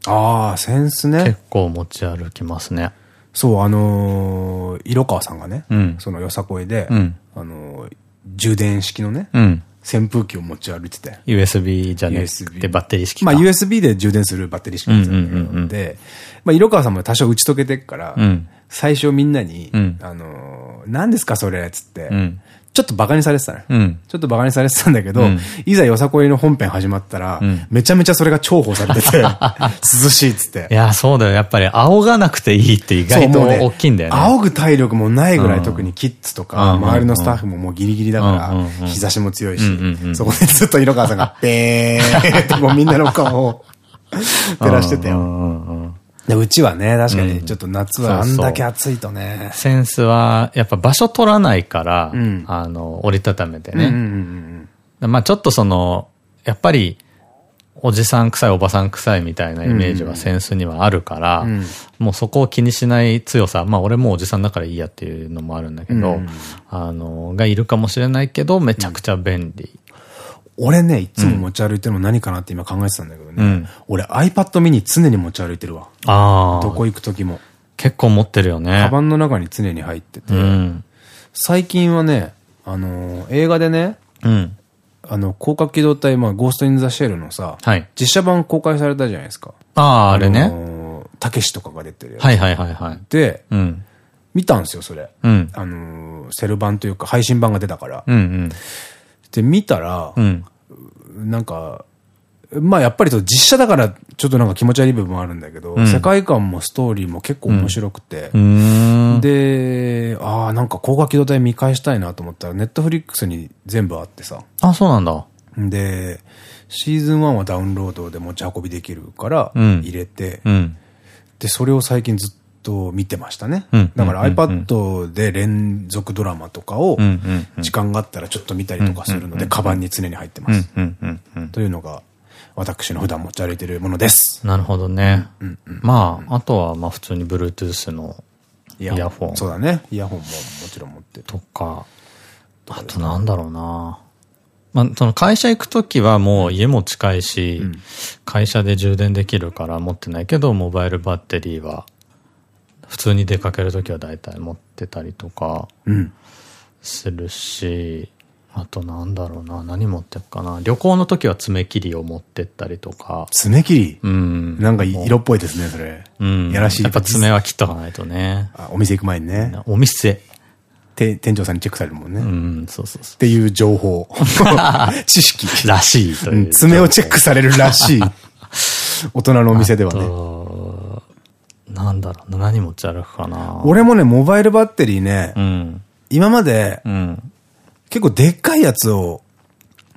ああ、センスね。結構持ち歩きますね。そう、あのー、色川さんがね、うん、そのよさこいで、うん、あのー、充電式のね、うん、扇風機を持ち歩いてて。USB じゃねてバッテリー式まあ USB で充電するバッテリー式なん。で、まあ色川さんも多少打ち解けてっから、うん、最初みんなに、うん、あのー、何ですかそれっつって、うん、ちょっと馬鹿にされてたね。うん、ちょっと馬鹿にされてたんだけど、うん、いざよさこいの本編始まったら、うん、めちゃめちゃそれが重宝されてて、涼しいっつって。いや、そうだよ。やっぱり仰がなくていいって意外と大きいんだよね。仰ぐ体力もないぐらい、特にキッズとか、周りのスタッフももうギリギリだから、日差しも強いし、そこでずっと色川さんが、べーってもうみんなの顔を照らしてたよ。で、うちはね、確かにちょっと夏はあんだけ暑いとね。センスは、やっぱ場所取らないから、うん、あの、折りたためてね。まあちょっとその、やっぱり、おじさん臭い、おばさん臭いみたいなイメージはセンスにはあるから、うん、もうそこを気にしない強さ、まあ俺もおじさんだからいいやっていうのもあるんだけど、うん、あの、がいるかもしれないけど、めちゃくちゃ便利。俺ね、いつも持ち歩いてるの何かなって今考えてたんだけどね。うん、俺 iPad mini 常に持ち歩いてるわ。ああ。どこ行く時も。結構持ってるよね。カバンの中に常に入ってて。うん、最近はね、あのー、映画でね、うん、あの、広角機動隊、まあ、ゴースト・イン・ザ・シェルのさ、はい、実写版公開されたじゃないですか。ああ、あれね。たけしとかが出てるやつ。はいはいはいはい。で、うん、見たんですよ、それ。うん、あのー、セル版というか配信版が出たから。うんうん、で、見たら、うん。なんか、まあやっぱり実写だからちょっとなんか気持ち悪い部分もあるんだけど、うん、世界観もストーリーも結構面白くて、うん、で、ああ、なんか高画機動隊見返したいなと思ったら、ネットフリックスに全部あってさ。あ、そうなんだ。で、シーズン1はダウンロードで持ち運びできるから入れて、うん、で、それを最近ずっと見てましたね。だから iPad で連続ドラマとかを時間があったらちょっと見たりとかするので、カバンに常に入ってます。というのが、私の普段持ち歩いているものです。なるほどね。まあ、あとはまあ普通に Bluetooth のイヤホン。そうだね。イヤホンももちろん持ってる。とか、あとなんだろうな。まあ、その会社行くときはもう家も近いし、会社で充電できるから持ってないけど、モバイルバッテリーは普通に出かけるときは大体持ってたりとか、するし、うん、あとなんだろうな、何持ってっかな。旅行の時は爪切りを持ってったりとか。爪切り？うん。なんか色っぽいですね、それ。うん。やらしい。やっぱ爪は切っとかないとね。あ、お店行く前にね。お店。店長さんにチェックされるもんね。うん、そうそうそう。っていう情報。知識。らしいという。爪をチェックされるらしい。大人のお店ではね。なんだろうな、何持ち歩くかな。俺もね、モバイルバッテリーね、うん、今まで、うん、結構でっかいやつを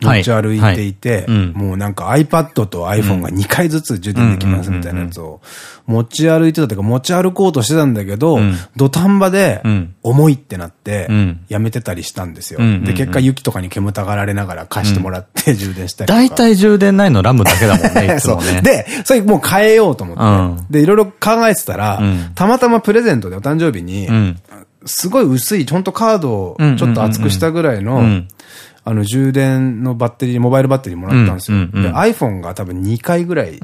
持ち歩いていて、もうなんか iPad と iPhone が2回ずつ充電できますみたいなやつを持ち歩いてたというか持ち歩こうとしてたんだけど、土壇場で重いってなって、やめてたりしたんですよ。で、結果雪とかに煙たがられながら貸してもらって充電したり大体充電ないのラムだけだもんね、いつもね。で、それもう変えようと思って。で、いろいろ考えてたら、たまたまプレゼントでお誕生日に、すごい薄い、ほんとカードをちょっと厚くしたぐらいの、あの、充電のバッテリー、モバイルバッテリーもらったんですよ。で、iPhone が多分2回ぐらい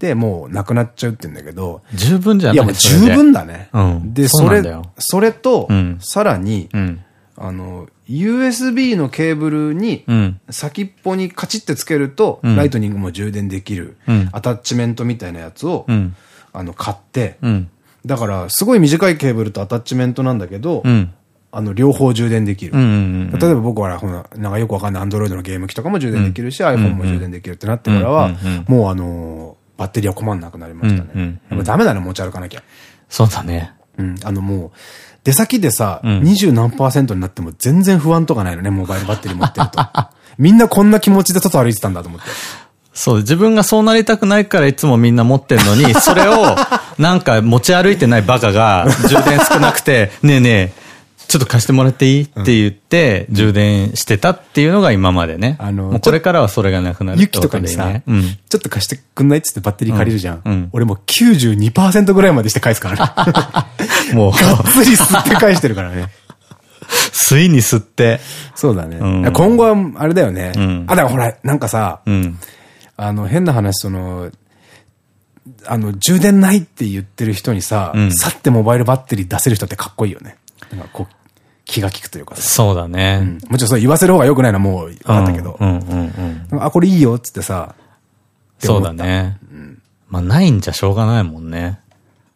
でもうなくなっちゃうって言うんだけど。十分じゃないいや、もう十分だね。で、それ、それと、さらに、あの、USB のケーブルに、先っぽにカチッてつけると、ライトニングも充電できる、アタッチメントみたいなやつを、あの、買って、だから、すごい短いケーブルとアタッチメントなんだけど、うん、あの、両方充電できる。例えば僕は、ほら、なんかよくわかんないアンドロイドのゲーム機とかも充電できるし、うん、iPhone も充電できるってなってからは、もうあの、バッテリーは困んなくなりましたね。ダメだね、持ち歩かなきゃ。そうだね。うん。あのもう、出先でさ、二十、何パーセントになっても全然不安とかないのね、モバイルバッテリー持ってると。みんなこんな気持ちで外歩いてたんだと思って。そう、自分がそうなりたくないからいつもみんな持ってんのに、それをなんか持ち歩いてないバカが充電少なくて、ねえねえ、ちょっと貸してもらっていい？って言って、充電してたっていうのが今までね。あの、これからはそれがなくなる。雪とかにさ、うん、ちょっと貸してくんない？っつってバッテリー借りるじゃん。うん、俺もう92%ぐらいまでして返すからね。もう。がっつり吸って返してるからね。吸いに吸って。そうだね。うん、今後は、あれだよね。うん、あ、だからほら、なんかさ、うん、あの、変な話、その、あの、充電ないって言ってる人にさ、さってモバイルバッテリー出せる人ってかっこいいよね。なんかこう、気が利くというかそうだね。うん、もちろんそう言わせる方が良くないのはもう分かったけど。あ、これいいよっつってさ。そうだね。うん、まあないんじゃしょうがないもんね。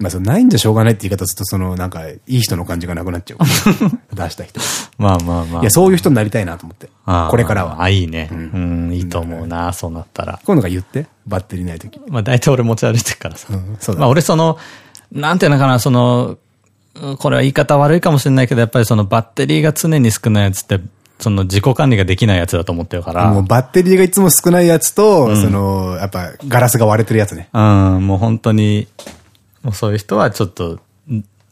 まあそのないんじゃしょうがないって言い方すると、そのなんか、いい人の感じがなくなっちゃう。出した人。まあまあまあ。いや、そういう人になりたいなと思って。これからは。あ、いいね。うん、いいと思うな、そうなったら。今度が言って、バッテリーない時。まあ大体俺持ち歩いてるからさ。そうだ。まあ俺その、なんていうのかな、その、これは言い方悪いかもしれないけど、やっぱりそのバッテリーが常に少ないやつって、その自己管理ができないやつだと思ってるから。もうバッテリーがいつも少ないやつと、うん、その、やっぱガラスが割れてるやつね。うん、もう本当に、もうそういう人はちょっと、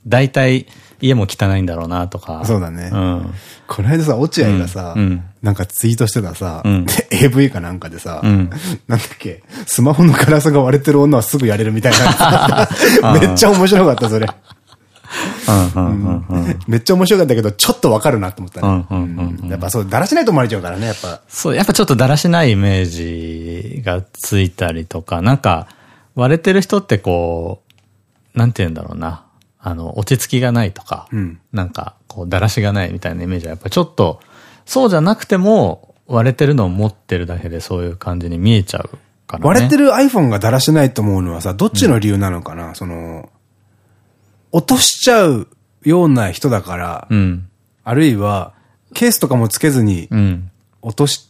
大体家も汚いんだろうなとか。そうだね。うん。この間さ、落合がさ、うん、なんかツイートしてたさ、うん、AV かなんかでさ、うん、なんだっけ、スマホのガラスが割れてる女はすぐやれるみたいな。めっちゃ面白かった、それ。めっちゃ面白かったけど、ちょっとわかるなと思ったね。やっぱそう、だらしないと思われちゃうからね、やっぱ。そう、やっぱちょっとだらしないイメージがついたりとか、なんか、割れてる人ってこう、なんて言うんだろうな。あの、落ち着きがないとか、うん、なんか、こう、だらしがないみたいなイメージはやっぱちょっと、そうじゃなくても、割れてるのを持ってるだけでそういう感じに見えちゃうからね。割れてる iPhone がだらしないと思うのはさ、どっちの理由なのかな、うん、その、落としちゃうような人だから、うん、あるいは、ケースとかもつけずに、落とす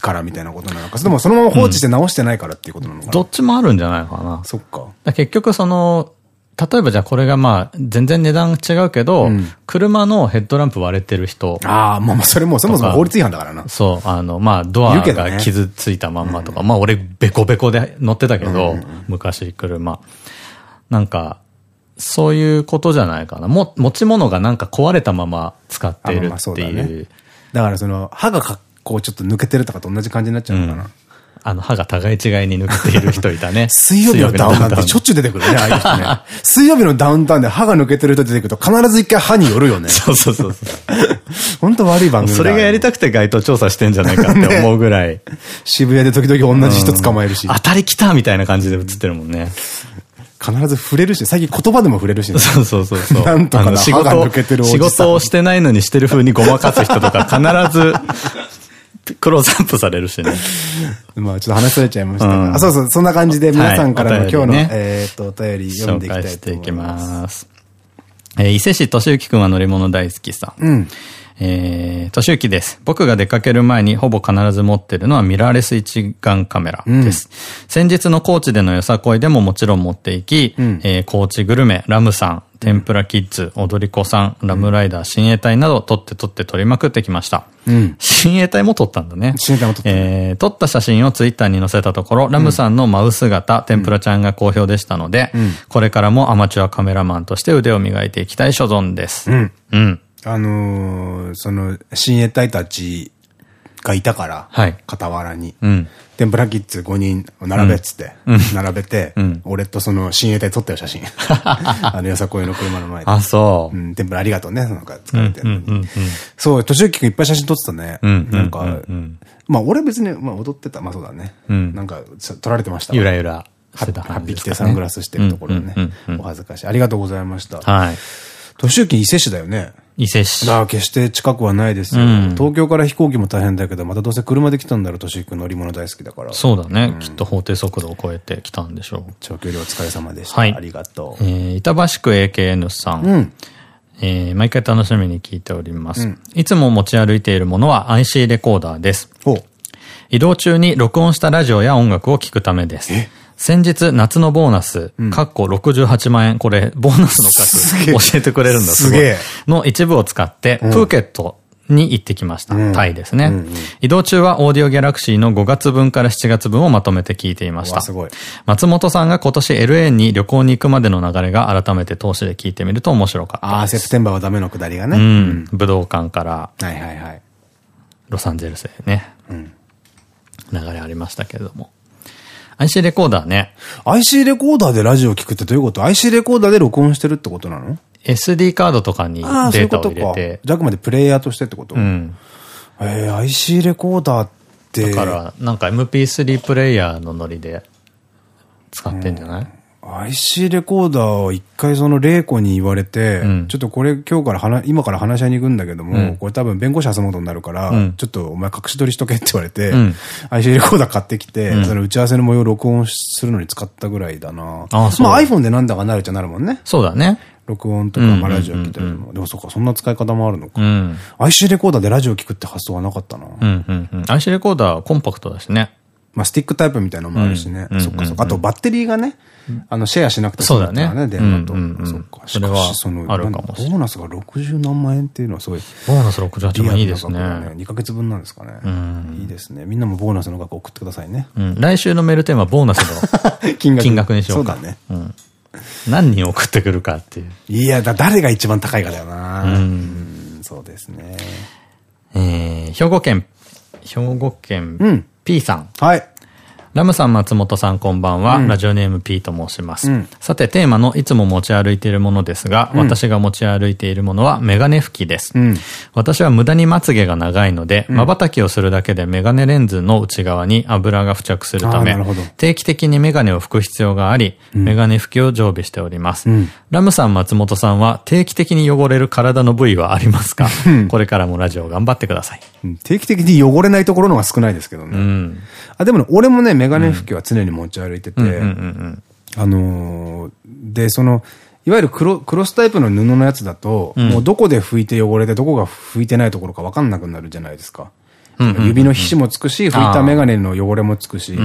からみたいなことなのか、それともそのまま放置して直してないからっていうことなのかな、どっちもあるんじゃないかな。そっか。結局その、例えばじゃあこれがまあ、全然値段違うけど、うん、車のヘッドランプ割れてる人。ああ、まあまあそれもそもそも法律違反だからな。そう、あの、まあドアが傷ついたまんまとか、ね、まあ俺ベコベコで乗ってたけど、昔車。なんか、そういうことじゃないかな。も、持ち物がなんか壊れたまま使っているっていう。だからその、歯がこうちょっと抜けてるとかと同じ感じになっちゃうのかな。うんあの、歯が互い違いに抜けている人いたね。水曜日のダウンタウンってしょっちゅう出てくるね、ああいう人ね。水曜日のダウンタウンで歯が抜けてる人出てくると必ず一回歯によるよね。そうそうそう。本当悪い番組それがやりたくて街頭調査してんじゃないかって思うぐらい。渋谷で時々同じ人捕まえるし。当たり来たみたいな感じで映ってるもんね。必ず触れるし、最近言葉でも触れるしね。そうそうそうそう。なんとか仕事仕事をしてないのにしてる風にごまかす人とか必ず、クローズアップされるしね。まあちょっと話されちゃいましたが。あ、そうそう、そんな感じで皆さんからの今日の、えっと、お便り読んでいきたいと思います。紹介していきます。えー、伊勢市敏之くんは乗り物大好きさん。うん。えー、としゆきです。僕が出かける前にほぼ必ず持ってるのはミラーレス一眼カメラです。うん、先日の高知でのよさこいでももちろん持っていき、うん、えー、高知グルメ、ラムさん、天ぷらキッズ、踊り子さん、ラムライダー、親衛隊など撮って撮って撮りまくってきました。うん、親衛隊も撮ったんだね。親衛隊も撮った、ね。えー、撮った写真をツイッターに載せたところ、ラムさんのマウス型、天ぷらちゃんが好評でしたので、これからもアマチュアカメラマンとして腕を磨いていきたい所存です。うん。うん。あのー、その、親衛隊たちがいたから、はい、傍らに。うん。天ぷらキッズ5人並べっつって、うん、並べて、うん、俺とその親衛隊撮ったよ、写真。あの、よさこいの車の前で。あ、そう。うん、天ぷらありがとうね、なんか使ってるのに。そう、途中くんいっぱい写真撮ってたね。うん。なんか、まあ俺別に、まあ踊ってた、まあそうだね。うん。なんか、撮られてました。ゆらゆら。ハッピー着てサングラスしてるところね。お恥ずかしい。ありがとうございました。はい。年行伊勢市だよね。伊勢市。だ決して近くはないですよ。うん、東京から飛行機も大変だけど、またどうせ車で来たんだろう、としく乗り物大好きだから。そうだね。うん、きっと法定速度を超えてきたんでしょう。長距離お疲れ様でした。はい。ありがとう。えー、板橋区 AKN さん。うん。えー、毎回楽しみに聞いております。うん、いつも持ち歩いているものは IC レコーダーです。移動中に録音したラジオや音楽を聞くためです。先日、夏のボーナス、かっこ68万円、これ、ボーナスの数教えてくれるんだすげえ。の一部を使って、プーケットに行ってきました。うん、タイですね。移動中はオーディオギャラクシーの5月分から7月分をまとめて聞いていました。松本さんが今年 LA に旅行に行くまでの流れが改めて投資で聞いてみると面白かったああ、セプテンバーはダメのくだりがね。うん。武道館から、はいはいはい。ロサンゼルスへね。うん。流れありましたけれども。IC レコーダーね。IC レコーダーでラジオを聞くってどういうこと ?IC レコーダーで録音してるってことなの ?SD カードとかにデータを入れて。じゃあくまでプレイヤーとしてってこと？うん。えー、IC レコーダーって。だから、なんか MP3 プレイヤーのノリで使ってんじゃない、IC レコーダーを一回その玲子に言われて、うん、ちょっとこれ今日から話、今から話し合いに行くんだけども、うん、これ多分弁護士挟むことになるから、うん、ちょっとお前隠し撮りしとけって言われて、IC レコーダー買ってきて、その打ち合わせの模様を録音するのに使ったぐらいだな。あまあ iPhone でなんだかなるっちゃなるもんね。そうだね。録音とか、まあラジオ聞いたりも。でもそっか、そんな使い方もあるのか。IC レコーダーでラジオ聞くって発想はなかったな。IC レコーダーコンパクトだしね。まあスティックタイプみたいなのもあるしね。そっかそっか。あとバッテリーがね、あの、シェアしなくてそうだね。電話と。そっか。それは、その、あるかもしれない。ボーナスが60何万円っていうのはすごい。ボーナス68万いいですね。2ヶ月分なんですかね。いいですね。みんなもボーナスの額送ってくださいね。来週のメールテーマボーナスの 金額にしようか。そうだね。何人送ってくるかっていう。いや、だ、誰が一番高いかだよな。うん。そうですね。えー、兵庫県、兵庫県 P さん。はい。ラムさん、松本さん、こんばんは。うん、ラジオネーム P と申します。うん、さて、テーマのいつも持ち歩いているものですが、うん、私が持ち歩いているものはメガネ拭きです。私は無駄にまつげが長いので、瞬きをするだけでメガネレンズの内側に油が付着するため、定期的にメガネを拭く必要があり、メガネ拭きを常備しております。ラムさん、松本さんは定期的に汚れる体の部位はありますか？これからもラジオ頑張ってください。定期的に汚れないところのが少ないですけどね。あ、でもね、俺もね、メガネ拭きは常に持ち歩いてて、あのー、で、その、いわゆるクロクロスタイプの布のやつだと、うん、もうどこで拭いて汚れてどこが拭いてないところかわかんなくなるじゃないですか。指の皮脂もつくし、拭いたメガネの汚れもつくし。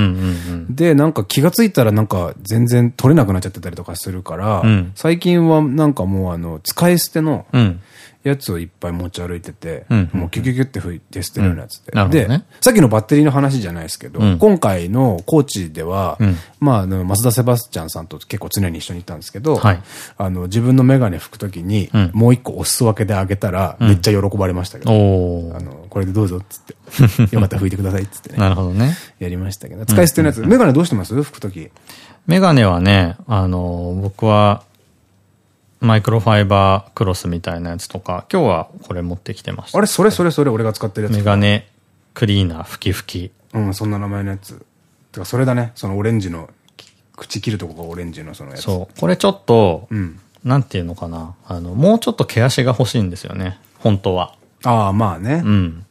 で、なんか気がついたらなんか全然取れなくなっちゃってたりとかするから、うん、最近はなんかもうあの、使い捨ての、うんやつをいっぱい持ち歩いてて、もうキュキュキュって吹いて捨てるようなやつで。で、さっきのバッテリーの話じゃないですけど、今回の高知では、まあ、あの、増田セバスチャンさんと結構常に一緒に行ったんですけど、あの、自分のメガネ拭くときに、もう一個お裾分けであげたら、めっちゃ喜ばれましたけど、あの、これでどうぞっつって、よかったら拭いてくださいっつってね。なるほどね。やりましたけど、使い捨てのやつ、メガネどうしてます？拭くとき。メガネはね、あの、僕は、マイクロファイバークロスみたいなやつとか、今日はこれ持ってきてました。あれ、それそれそれ俺が使ってるやつ。メガネクリーナー吹き吹き。うん、そんな名前のやつ。てか、それだね。そのオレンジの、口切るとこがオレンジのそのやつ。そう。これちょっと、うん、なんていうのかな。あの、もうちょっと毛足が欲しいんですよね。本当は。ああ、まあね。うん。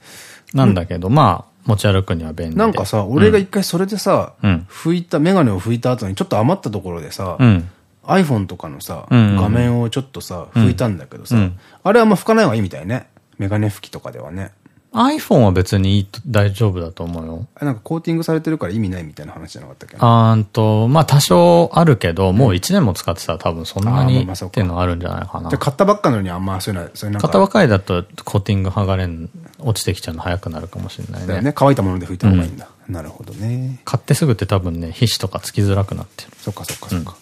なんだけど、うん、まあ、持ち歩くには便利なんかさ、俺が一回それでさ、うん、拭いた、メガネを拭いた後にちょっと余ったところでさ、うん iPhone とかのさ、画面をちょっとさ、拭いたんだけどさ、あれはあんま拭かない方がいいみたいね。メガネ拭きとかではね。iPhone は別に大丈夫だと思うよ。なんかコーティングされてるから意味ないみたいな話じゃなかったっけ？あーと、まあ多少あるけど、もう1年も使ってたら多分そんなにっていうのはあるんじゃないかな。じゃ買ったばっかのにあんまそういうの、そういう買ったばっかりだとコーティング剥がれん、落ちてきちゃうの早くなるかもしれないね。だよね。乾いたもので拭いた方がいいんだ。なるほどね。買ってすぐって多分ね、皮脂とかつきづらくなってる。そっかそっかそっか。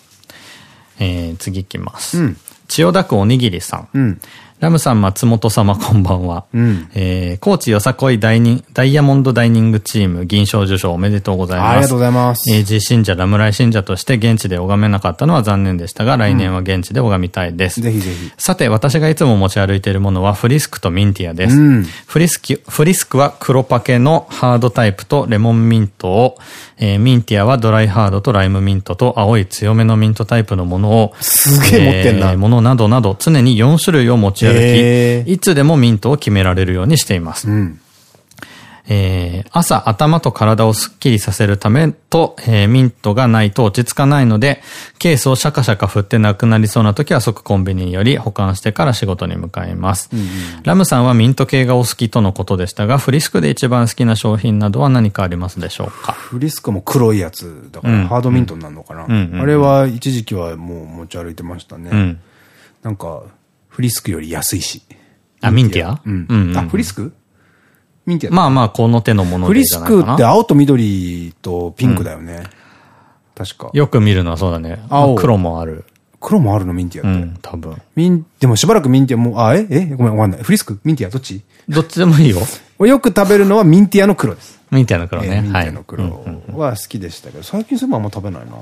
えー、次いきます。うん、千代田区おにぎりさん。うんラムさん、松本様、こんばんは。うん、えー、高知よさこいダイニダイヤモンドダイニングチーム銀賞受賞おめでとうございます。ありがとうございます。AG 信者、ラムライ信者として現地で拝めなかったのは残念でしたが、来年は現地で拝みたいです。ぜひぜひ。さて、私がいつも持ち歩いているものはフリスクとミンティアです。うん、フリスク、フリスクは黒パケのハードタイプとレモンミントを、えー、ミンティアはドライハードとライムミントと青い強めのミントタイプのものを、すげえ持ってんな。えー、ものなどなど常に4種類を持ち歩き、いつでもミントを決められるようにしています。うんえー、朝頭と体をスッキリさせるためと、えー、ミントがないと落ち着かないので、ケースをシャカシャカ振ってなくなりそうな時は即コンビニにより保管してから仕事に向かいます。うんうん、ラムさんはミント系がお好きとのことでしたが、フリスクで一番好きな商品などは何かありますでしょうか？フリスクも黒いやつだから、ハードミントになるのかな。あれは一時期はもう持ち歩いてましたね。うん、なんか、フリスクより安いし。あ、ミンティアうん。あ、フリスク？ミンティアまあまあ、この手のものフリスクって青と緑とピンクだよね。確か。よく見るのはそうだね。青。黒もある。黒もあるのミンティアって。うん、多分。ミン、でもしばらくミンティアも、あ、ええごめん、わかんない。フリスク？ミンティア？どっち？どっちでもいいよ。よく食べるのはミンティアの黒です。ミンティアの黒ね。ミンティアの黒は好きでしたけど、最近そういえばあんま食べないな。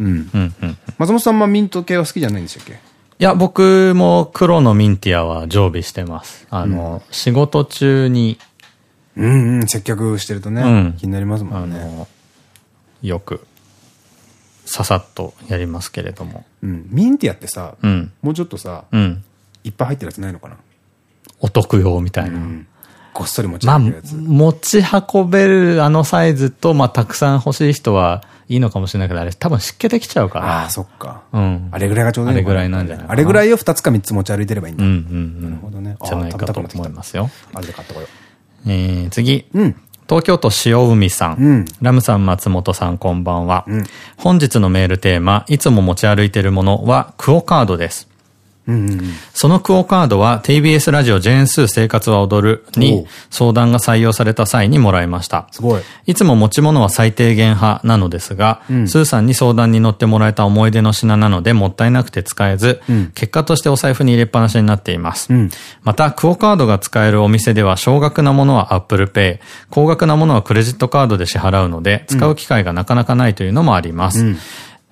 うん。うんうん。松本さんはミント系は好きじゃないんでしたっけ？いや、僕も黒のミンティアは常備してます。あの、うん、仕事中に。うんうん、接客してるとね、うん、気になりますもんね。よく、ささっとやりますけれども。うん。ミンティアってさ、うん、もうちょっとさ、うん、いっぱい入ってるやつないのかな？お得用みたいな。うんごっそり持ち運べるやつ。まあ、持ち運べるあのサイズと、まあ、たくさん欲しい人はいいのかもしれないけど、あれ多分湿気できちゃうから。ああ、そっか。うん。あれぐらいがちょうどいいあれぐらいなんじゃないあれぐらいを2つか3つ持ち歩いてればいいんだ。うんうんうん。なるほどね。じゃないかと思いますよ。あれで買ってこよう。えー、次。うん。東京都塩海さん。うん、ラムさん、松本さん、こんばんは。うん、本日のメールテーマ、いつも持ち歩いているものは、クオカードです。そのクオカードは TBS ラジオジェーンスー生活は踊るに相談が採用された際にもらいました。すごい。いつも持ち物は最低限派なのですが、うん、スーさんに相談に乗ってもらえた思い出の品なのでもったいなくて使えず、うん、結果としてお財布に入れっぱなしになっています。うん、また、クオカードが使えるお店では少額なものは Apple Pay、高額なものはクレジットカードで支払うので、使う機会がなかなかないというのもあります。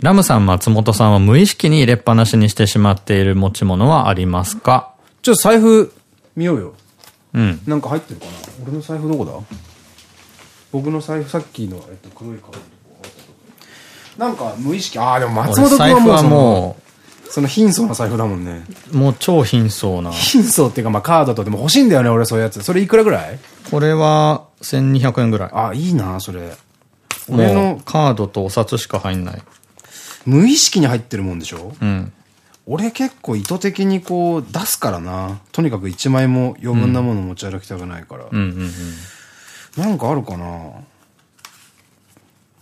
ラムさん、松本さんは無意識に入れっぱなしにしてしまっている持ち物はありますか？ちょっと財布見ようよ。うん。なんか入ってるかな？俺の財布どこだ？僕の財布さっきの、えっと、黒いカードなんか無意識、ああ、でも松本君はもうもう、その貧相な財布だもんね。もう超貧相な。貧相っていうかまあカードとでも欲しいんだよね、俺そういうやつ。それいくらぐらい？これは1200円ぐらい。あ、いいな、それ。俺のカードとお札しか入んない。無意識に入ってるもんでしょ？うん。俺結構意図的にこう出すからな。とにかく一枚も余分なもの持ち歩きたくないから。なんかあるかな？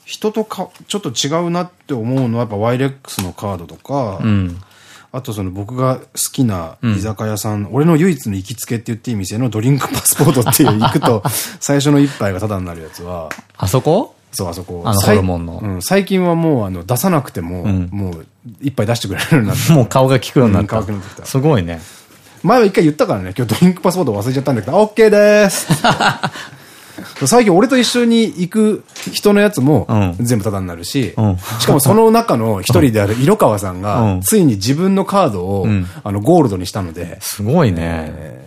人とか、ちょっと違うなって思うのはやっぱワイレックスのカードとか、うん、あとその僕が好きな居酒屋さん、うん、俺の唯一の行きつけって言っていい店のドリンクパスポートっていう行くと 最初の一杯がタダになるやつは。あそこ？そう、あそこ。あのホルモンの。うん、最近はもう、あの、出さなくても、うん、もう、一杯出してくれるようになって。もう顔が効くようになった。顔が効くた。すごいね。前は一回言ったからね、今日ドリンクパスポート忘れちゃったんだけど、OK でーす 最近俺と一緒に行く人のやつも全部タダになるし、うん、しかもその中の一人である 色川さんが、ついに自分のカードを、あの、ゴールドにしたので。すごいね。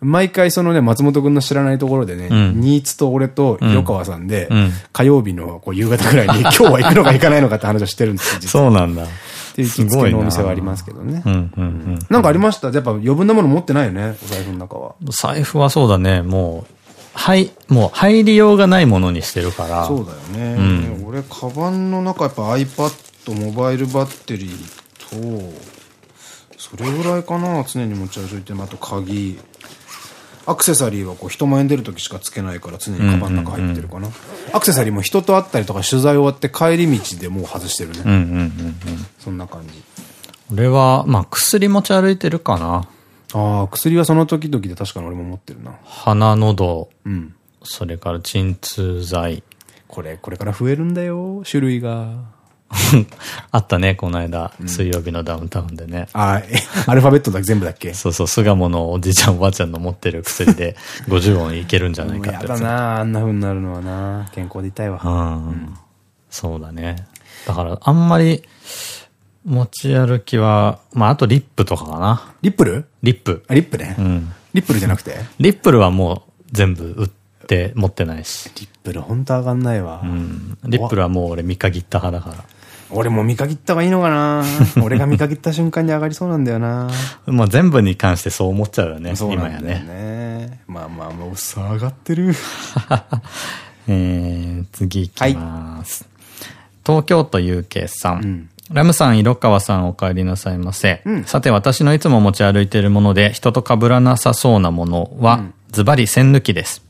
えー毎回そのね、松本くんの知らないところでね、うん、新津と俺と色川さんで、うん、火曜日のこう夕方ぐらいに 今日は行くのか行かないのかって話をしてるんですよ。そうなんだ。っていう行きつけのお店はありますけどね。なんかありました？やっぱ余分なもの持ってないよね、お財布の中は。財布はそうだね、もう、はい、もう入りようがないものにしてるから。そうだよね。うん、俺、カバンの中やっぱ iPad、モバイルバッテリーと、それぐらいかな、常に持ち歩いて、あと鍵。アクセサリーはこう人前に出る時しかつけないから常にカバンの中入ってるかな。アクセサリーも人と会ったりとか取材終わって帰り道でもう外してるね。そんな感じ。俺は、まあ薬持ち歩いてるかな。ああ、薬はその時々で確かに俺も持ってるな。鼻、喉。うん。それから鎮痛剤。これ、これから増えるんだよ、種類が。あったね、この間、水曜日のダウンタウンでね。ああ、アルファベットだけ全部だっけ？そうそう、巣鴨のおじいちゃんおばあちゃんの持ってる薬で50音いけるんじゃないかってやだなあんな風になるのはな健康でいたいわ。うん。そうだね。だから、あんまり、持ち歩きは、まあ、あとリップとかかな。リップル？リップ。あ、リップね。うん。リップルじゃなくて？リップルはもう全部売って持ってないし。リップルほんと上がんないわ。うん。リップルはもう俺見限った派だから。俺も見限った方がいいのかな 俺が見限った瞬間に上がりそうなんだよなまあ全部に関してそう思っちゃうよね、そうだよね。ね。まあまあ、もう下がってる。えー、次いきます。東京都 UK さん。ラムさん、色川さん、お帰りなさいませ。さて、私のいつも持ち歩いているもので、人と被らなさそうなものは、ズバリ栓抜きです。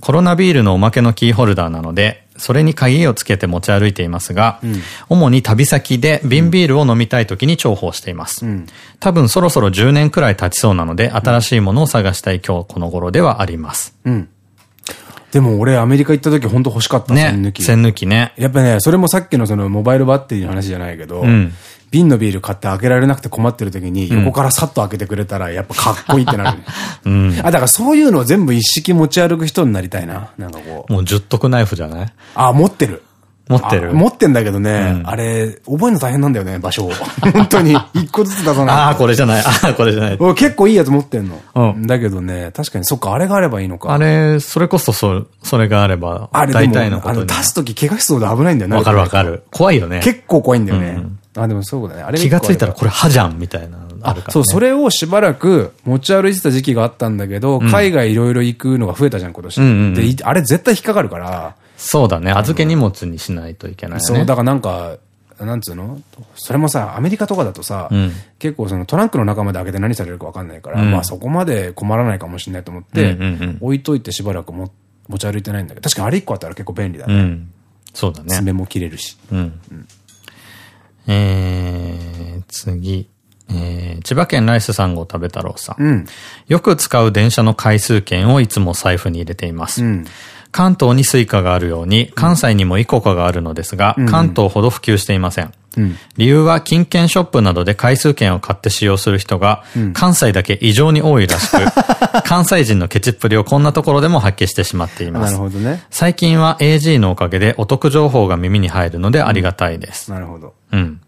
コロナビールのおまけのキーホルダーなので、それに鍵をつけて持ち歩いていますが、主に旅先で瓶ビールを飲みたい時に重宝しています。多分そろそろ10年くらい経ちそうなので、新しいものを探したい今日この頃ではあります。でも俺アメリカ行った時本当欲しかった、ね栓抜。き。栓抜きね。やっぱね、それもさっきのそのモバイルバッテリーの話じゃないけど、ん瓶のビール買って開けられなくて困ってる時に横からさっと開けてくれたらやっぱかっこいいってなる。あ、だからそういうのを全部一式持ち歩く人になりたいな。なんかこう。もう十徳ナイフじゃない？あ、持ってる。持ってるあ持ってんだけどね、あれ、覚えるの大変なんだよね、場所を。本当に。一個ずつ出さない。ああ、これじゃない。ああ、これじゃない。俺結構いいやつ持ってんの。うんだけどね、確かにそっか、あれがあればいいのか。あれ、それこそそ、それがあれば、あれで大体のことに。出すとき怪我しそうで危ないんだよね。わかるわかる。怖いよね。結構怖いんだよね。あ、でもそうだね。あれ気がついたらこれれ歯じゃんみたいなのあ。そう、それをしばらく持ち歩いてた時期があったんだけど、海外いろいろ行くのが増えたじゃん、今年。で、いあれ絶対引っかかるから、そうだね。預け荷物にしないといけない。そう、だからなんか、なんつうの？それもさ、アメリカとかだとさ、ん結構そのトランクの中まで開けて何されるか分かんないから、うんまあそこまで困らないかもしれないと思って置いといてしばらくも持ち歩いてないんだけど、確かにあれ1個あったら結構便利だね。うん。そうだね。爪も切れるし。うん。えー、次。えー、千葉県ライス3号食べ太郎さん。うん。よく使う電車の回数券をいつも財布に入れています。うん。関東に Suica があるように、関西にも ICOCA があるのですが、関東ほど普及していません。うん。理由は金券ショップなどで回数券を買って使用する人が、関西だけ異常に多いらしく、関西人のケチっぷりをこんなところでも発揮してしまっています。なるほどね。最近は AG のおかげでお得情報が耳に入るのでありがたいです。なるほど。うん。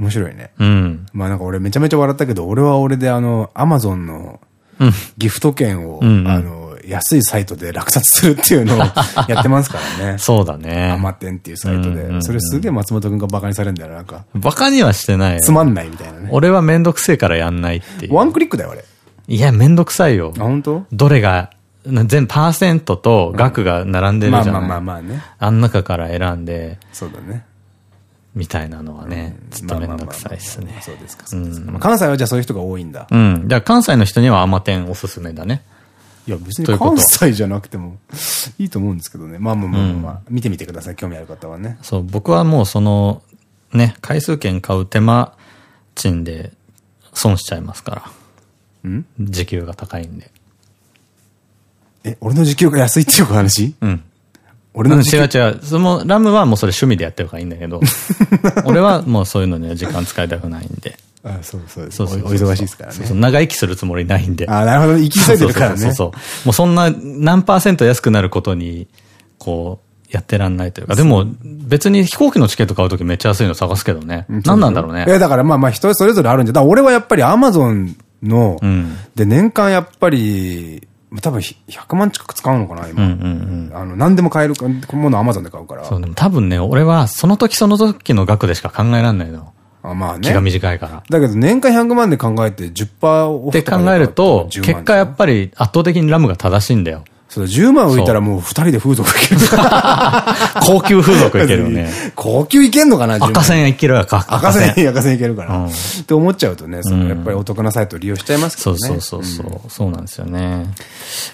面白いね。うん。まあなんか俺めちゃめちゃ笑ったけど、俺は俺であの、アマゾンのうん。ギフト券を、うんうんあの、安いサイトで落札するっていうのを やってますからね。そうだね。アマテンっていうサイトで。それすげえ松本くんがバカにされるんだよな、なんか。バカにはしてないよ。つまんないみたいなね。俺はめんどくせえからやんないっていう。ワンクリックだよ、あれ。いや、めんどくさいよあ、。本当？どれが、な全パーセントと額が並んでるじゃない、まあまあまあまあね。あん中から選んで、そうだね。みたいなのはね、ちょっとめんどくさいっすね。そうですか、そうですか。まあ関西はじゃあそういう人が多いんだ。うん。じゃあ関西の人にはアマテンおすすめだね。いや、別に関西じゃなくてもいいと思うんですけどね。まあまあまあまあまあ、見てみてください。興味ある方はね。そう、僕はもうその、ね、回数券買う手間賃で損しちゃいますから。ん？時給が高いんで。え、俺の時給が安いっていう話？うん。うん、俺の時給違う違う。その、ラムはもうそれ趣味でやってるからいいんだけど、俺はもうそういうのには時間使いたくないんで。あ、そうそう。そうそうおお忙しいですからね。そうそう長生きするつもりないんで。あ、なるほど。行き急いでるからね。そうそう。もうそんな何パーセント安くなることに、こう、やってらんないというか。でも、別に飛行機のチケット買うときめっちゃ安いの探すけどね。何なんだろうねい。や、だからまあまあ人それぞれあるんじゃ。だ俺はやっぱりアマゾンの、うん。で、年間やっぱり、多分ひ100万近く使うのかな、今。あの、何でも買えるものアマゾンで買うから。そう、でも多分ね、俺はその時その時の額でしか考えらんないの。あまあね。気が短いから。だけど年間100万で考えて10%オフって考えると、結果やっぱり圧倒的にラムが正しいんだよ。そう、10万浮いたらもう2人で風俗行ける。高級風俗いけるよね。高級いけんのかな、10万赤線いけるよ、赤赤線、赤線いけるから。うんって思っちゃうとね、そのやっぱりお得なサイトを利用しちゃいますけどね。そうそうそうそう、そうなんですよね。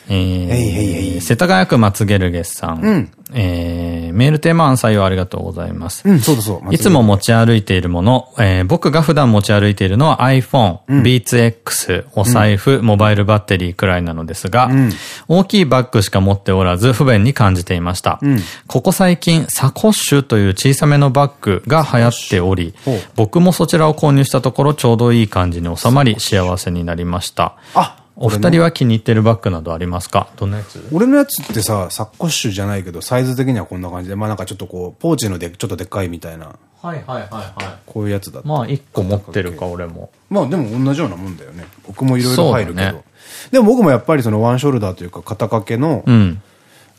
えー、い世田谷区松ゲルゲスさん。うんえー、メールテーマ案採用ありがとうございます。うん、そうだそう。いつも持ち歩いているもの、えー僕が普段持ち歩いているのは iPhone、Beats X、お財布、モバイルバッテリーくらいなのですが、大きいバッグしか持っておらず不便に感じていました。ここ最近、サコッシュという小さめのバッグが流行っており僕もそちらを購入したところちょうどいい感じに収まり幸せになりました。あお二人は気に入ってるバッグなどありますか？どんなやつ？俺のやつってさ、サッコッシュじゃないけど、サイズ的にはこんな感じで、まあなんかちょっとこう、ポーチので、ちょっとでっかいみたいな、はいはいはいはい。こういうやつだった。まあ一個持ってるか俺も。まあでも同じようなもんだよね。僕もいろいろ入るけど。ねでも僕もやっぱりそのワンショルダーというか肩掛けの、うん。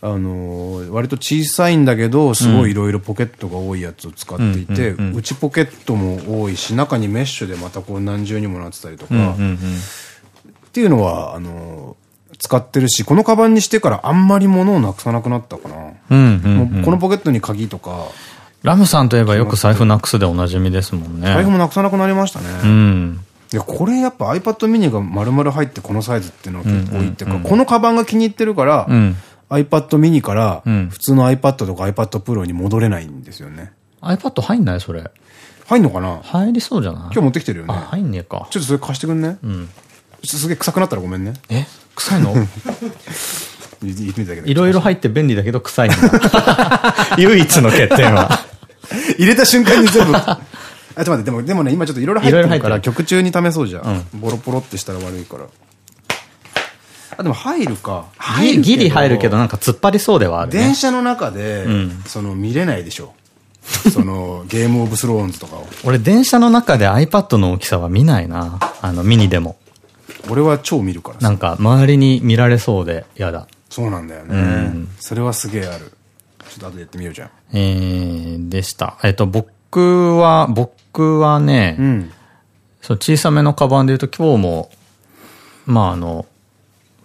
あのー、割と小さいんだけど、すごいいろいろポケットが多いやつを使っていて、内ポケットも多いし、中にメッシュでまたこう何重にもなってたりとか、っていうのは、あのー、使ってるし、このカバンにしてからあんまり物をなくさなくなったかな。このポケットに鍵とか。ラムさんといえばよく財布なくすでおなじみですもんね。財布もなくさなくなりましたね。うん。いや、これやっぱ iPad mini が丸々入ってこのサイズっていうのは結構多いっていうか、このカバンが気に入ってるから、うん iPad mini から普通の iPad とか iPad Pro に戻れないんですよね。iPad 入んないそれ。入んのかな？入りそうじゃない？今日持ってきてるよね。あ、入んねえか。ちょっとそれ貸してくんね？うん。すげえ臭くなったらごめんね。え？臭いの？いろいろ入って便利だけど臭いんだ。唯一の欠点は。入れた瞬間に全部。あ、ちょっと待って、でも、でもね、今ちょっといろいろ入ってるから、曲中に試そうじゃん。ボロボロってしたら悪いから。あ、でも入るか。入るギリ入るけど、なんか突っ張りそうではある、ね、電車の中で、うん、その見れないでしょ。その、ゲームオブスローンズとかを。俺、電車の中で iPad の大きさは見ないな。あの、ミニでも。俺は超見るからなんか、周りに見られそうで嫌だ。そうなんだよね。うん、それはすげえある。ちょっと後でやってみようじゃん。えー、でした。えっと、僕は、僕はね、うん、そう、小さめのカバンで言うと今日も、まああの、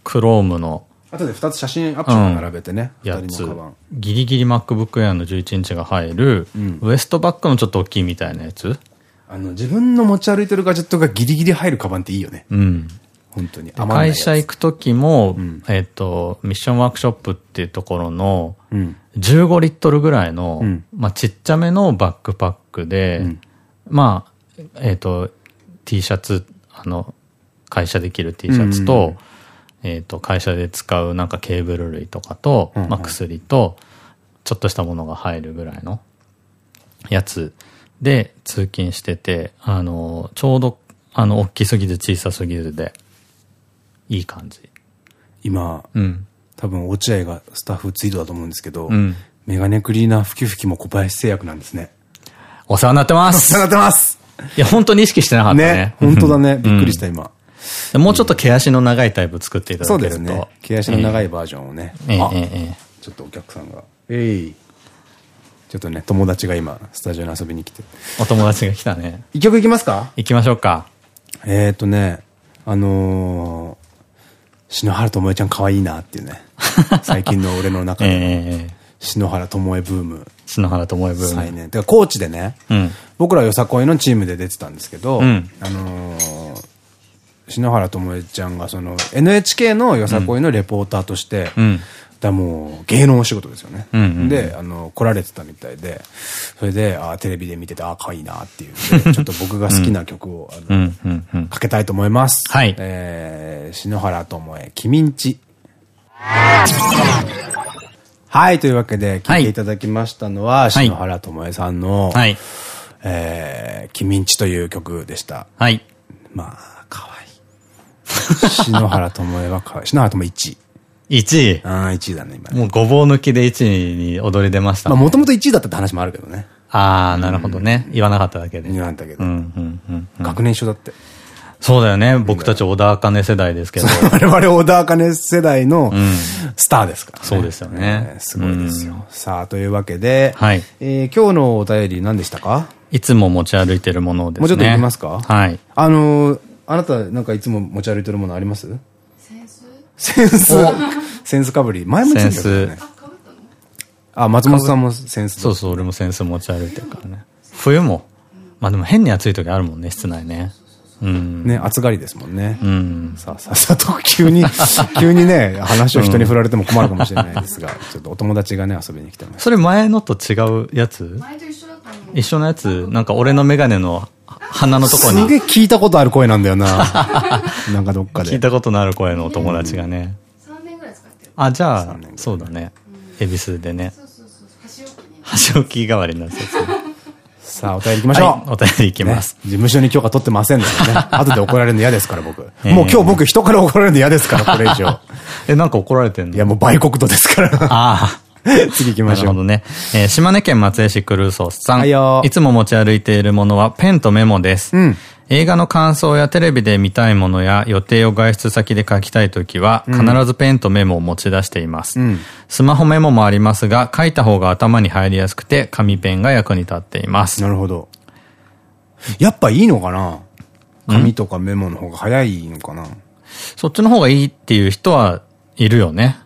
クロームの。後で2つ写真アップして並べてね。やつ。ギリギリ MacBook Air の11インチが入る、うん、ウエストバッグのちょっと大きいみたいなやつ。あの、自分の持ち歩いてるガジェットがギリギリ入るカバンっていいよね。うん。本当に。会社行く時も、うん、えっと、ミッションワークショップっていうところの、15リットルぐらいの、うん、まあちっちゃめのバックパックで、うん、まあ、えっと、T シャツ、あの、会社で着る T シャツと、えっと、会社で使うなんかケーブル類とかと、まあ薬と、ちょっとしたものが入るぐらいのやつで通勤してて、あの、ちょうど、あの、大きすぎず小さすぎずで、いい感じ。今、うん、多分落合がスタッフツイートだと思うんですけど、うん、メガネクリーナー吹き吹きも小林製薬なんですね。お世話になってます。お世話になってます。いや、本当に意識してなかったね。ね本当だね。びっくりした、今。もうちょっと毛足の長いタイプ作っていただけると。そうですね。毛足の長いバージョンをね。ええええちょっとお客さんが。えい。ちょっとね、友達が今、スタジオに遊びに来て。お友達が来たね。一曲いきますか？行きましょうか。えっとね、あの篠原ともえちゃん可愛いなっていうね。最近の俺の中で。篠原ともえブーム。篠原ともえブーム。再燃。てか、コーチでね、うん、僕らよさこいのチームで出てたんですけど、うん、あのー、篠原ともえちゃんがその NHK のよさこいのレポーターとして、うん、だもう芸能お仕事ですよね。で、あの、来られてたみたいで、それで、あテレビで見てて、あ可愛いなっていう、ちょっと僕が好きな曲を、あの、かけたいと思います。はい。えー、篠原ともえ、君んち。はい、というわけで、聴いていただきましたのは、はい、篠原ともえさんの、はい、えー、君んちという曲でした。はい。まあ、可愛い。篠原ともえは可愛い。篠原ともえ1位。1位ああ、1位だね、今ね。もうごぼう抜きで1位に踊り出ました、まあ、もともと1位だったって話もあるけどね。ああ、なるほどね。言わなかっただけで。言わなかったけど。学年一緒だって。そうだよね。僕たち小田茜世代ですけど。我々小田茜世代のスターですからそうですよね。すごいですよ。さあ、というわけで、はい。え今日のお便り何でしたか？いつも持ち歩いてるものですね。もうちょっと言いますか？はい。あの、あなたなんかいつも持ち歩いてるものあります？センスセンスかぶり。前も言ってたけどね。あ、松本さんもセンスそうそう、俺もセンス持ち歩いてるからね。冬も。まあでも変に暑い時あるもんね、室内ね。うん。ね、暑がりですもんね。うん。さあさあさあと、急に、急にね、話を人に振られても困るかもしれないですが、ちょっとお友達がね、遊びに来てます。それ前のと違うやつ前と一緒だった一緒のやつなんか俺のメガネの鼻のとこに。すげえ聞いたことある声なんだよな。なんかどっかで。聞いたことのある声のお友達がね。あ、じゃあ、そうだね。恵比寿でね。箸置き代わりになるやつさあ、お便り行きましょう。お便り行きます。事務所に許可取ってませんのでね。後で怒られるの嫌ですから、僕。もう今日僕人から怒られるの嫌ですから、これ以上。え、なんか怒られてんの？いや、もう売国度ですから。ああ。次行きましょう。なるほどね。えー、島根県松江市クルーソーさん。はいよいつも持ち歩いているものはペンとメモです。うん。映画の感想やテレビで見たいものや予定を外出先で書きたいときは、必ずペンとメモを持ち出しています。うん、スマホメモもありますが、書いた方が頭に入りやすくて、紙ペンが役に立っています。なるほど。やっぱいいのかな？紙とかメモの方が早いのかな？そっちの方がいいっていう人はいるよね。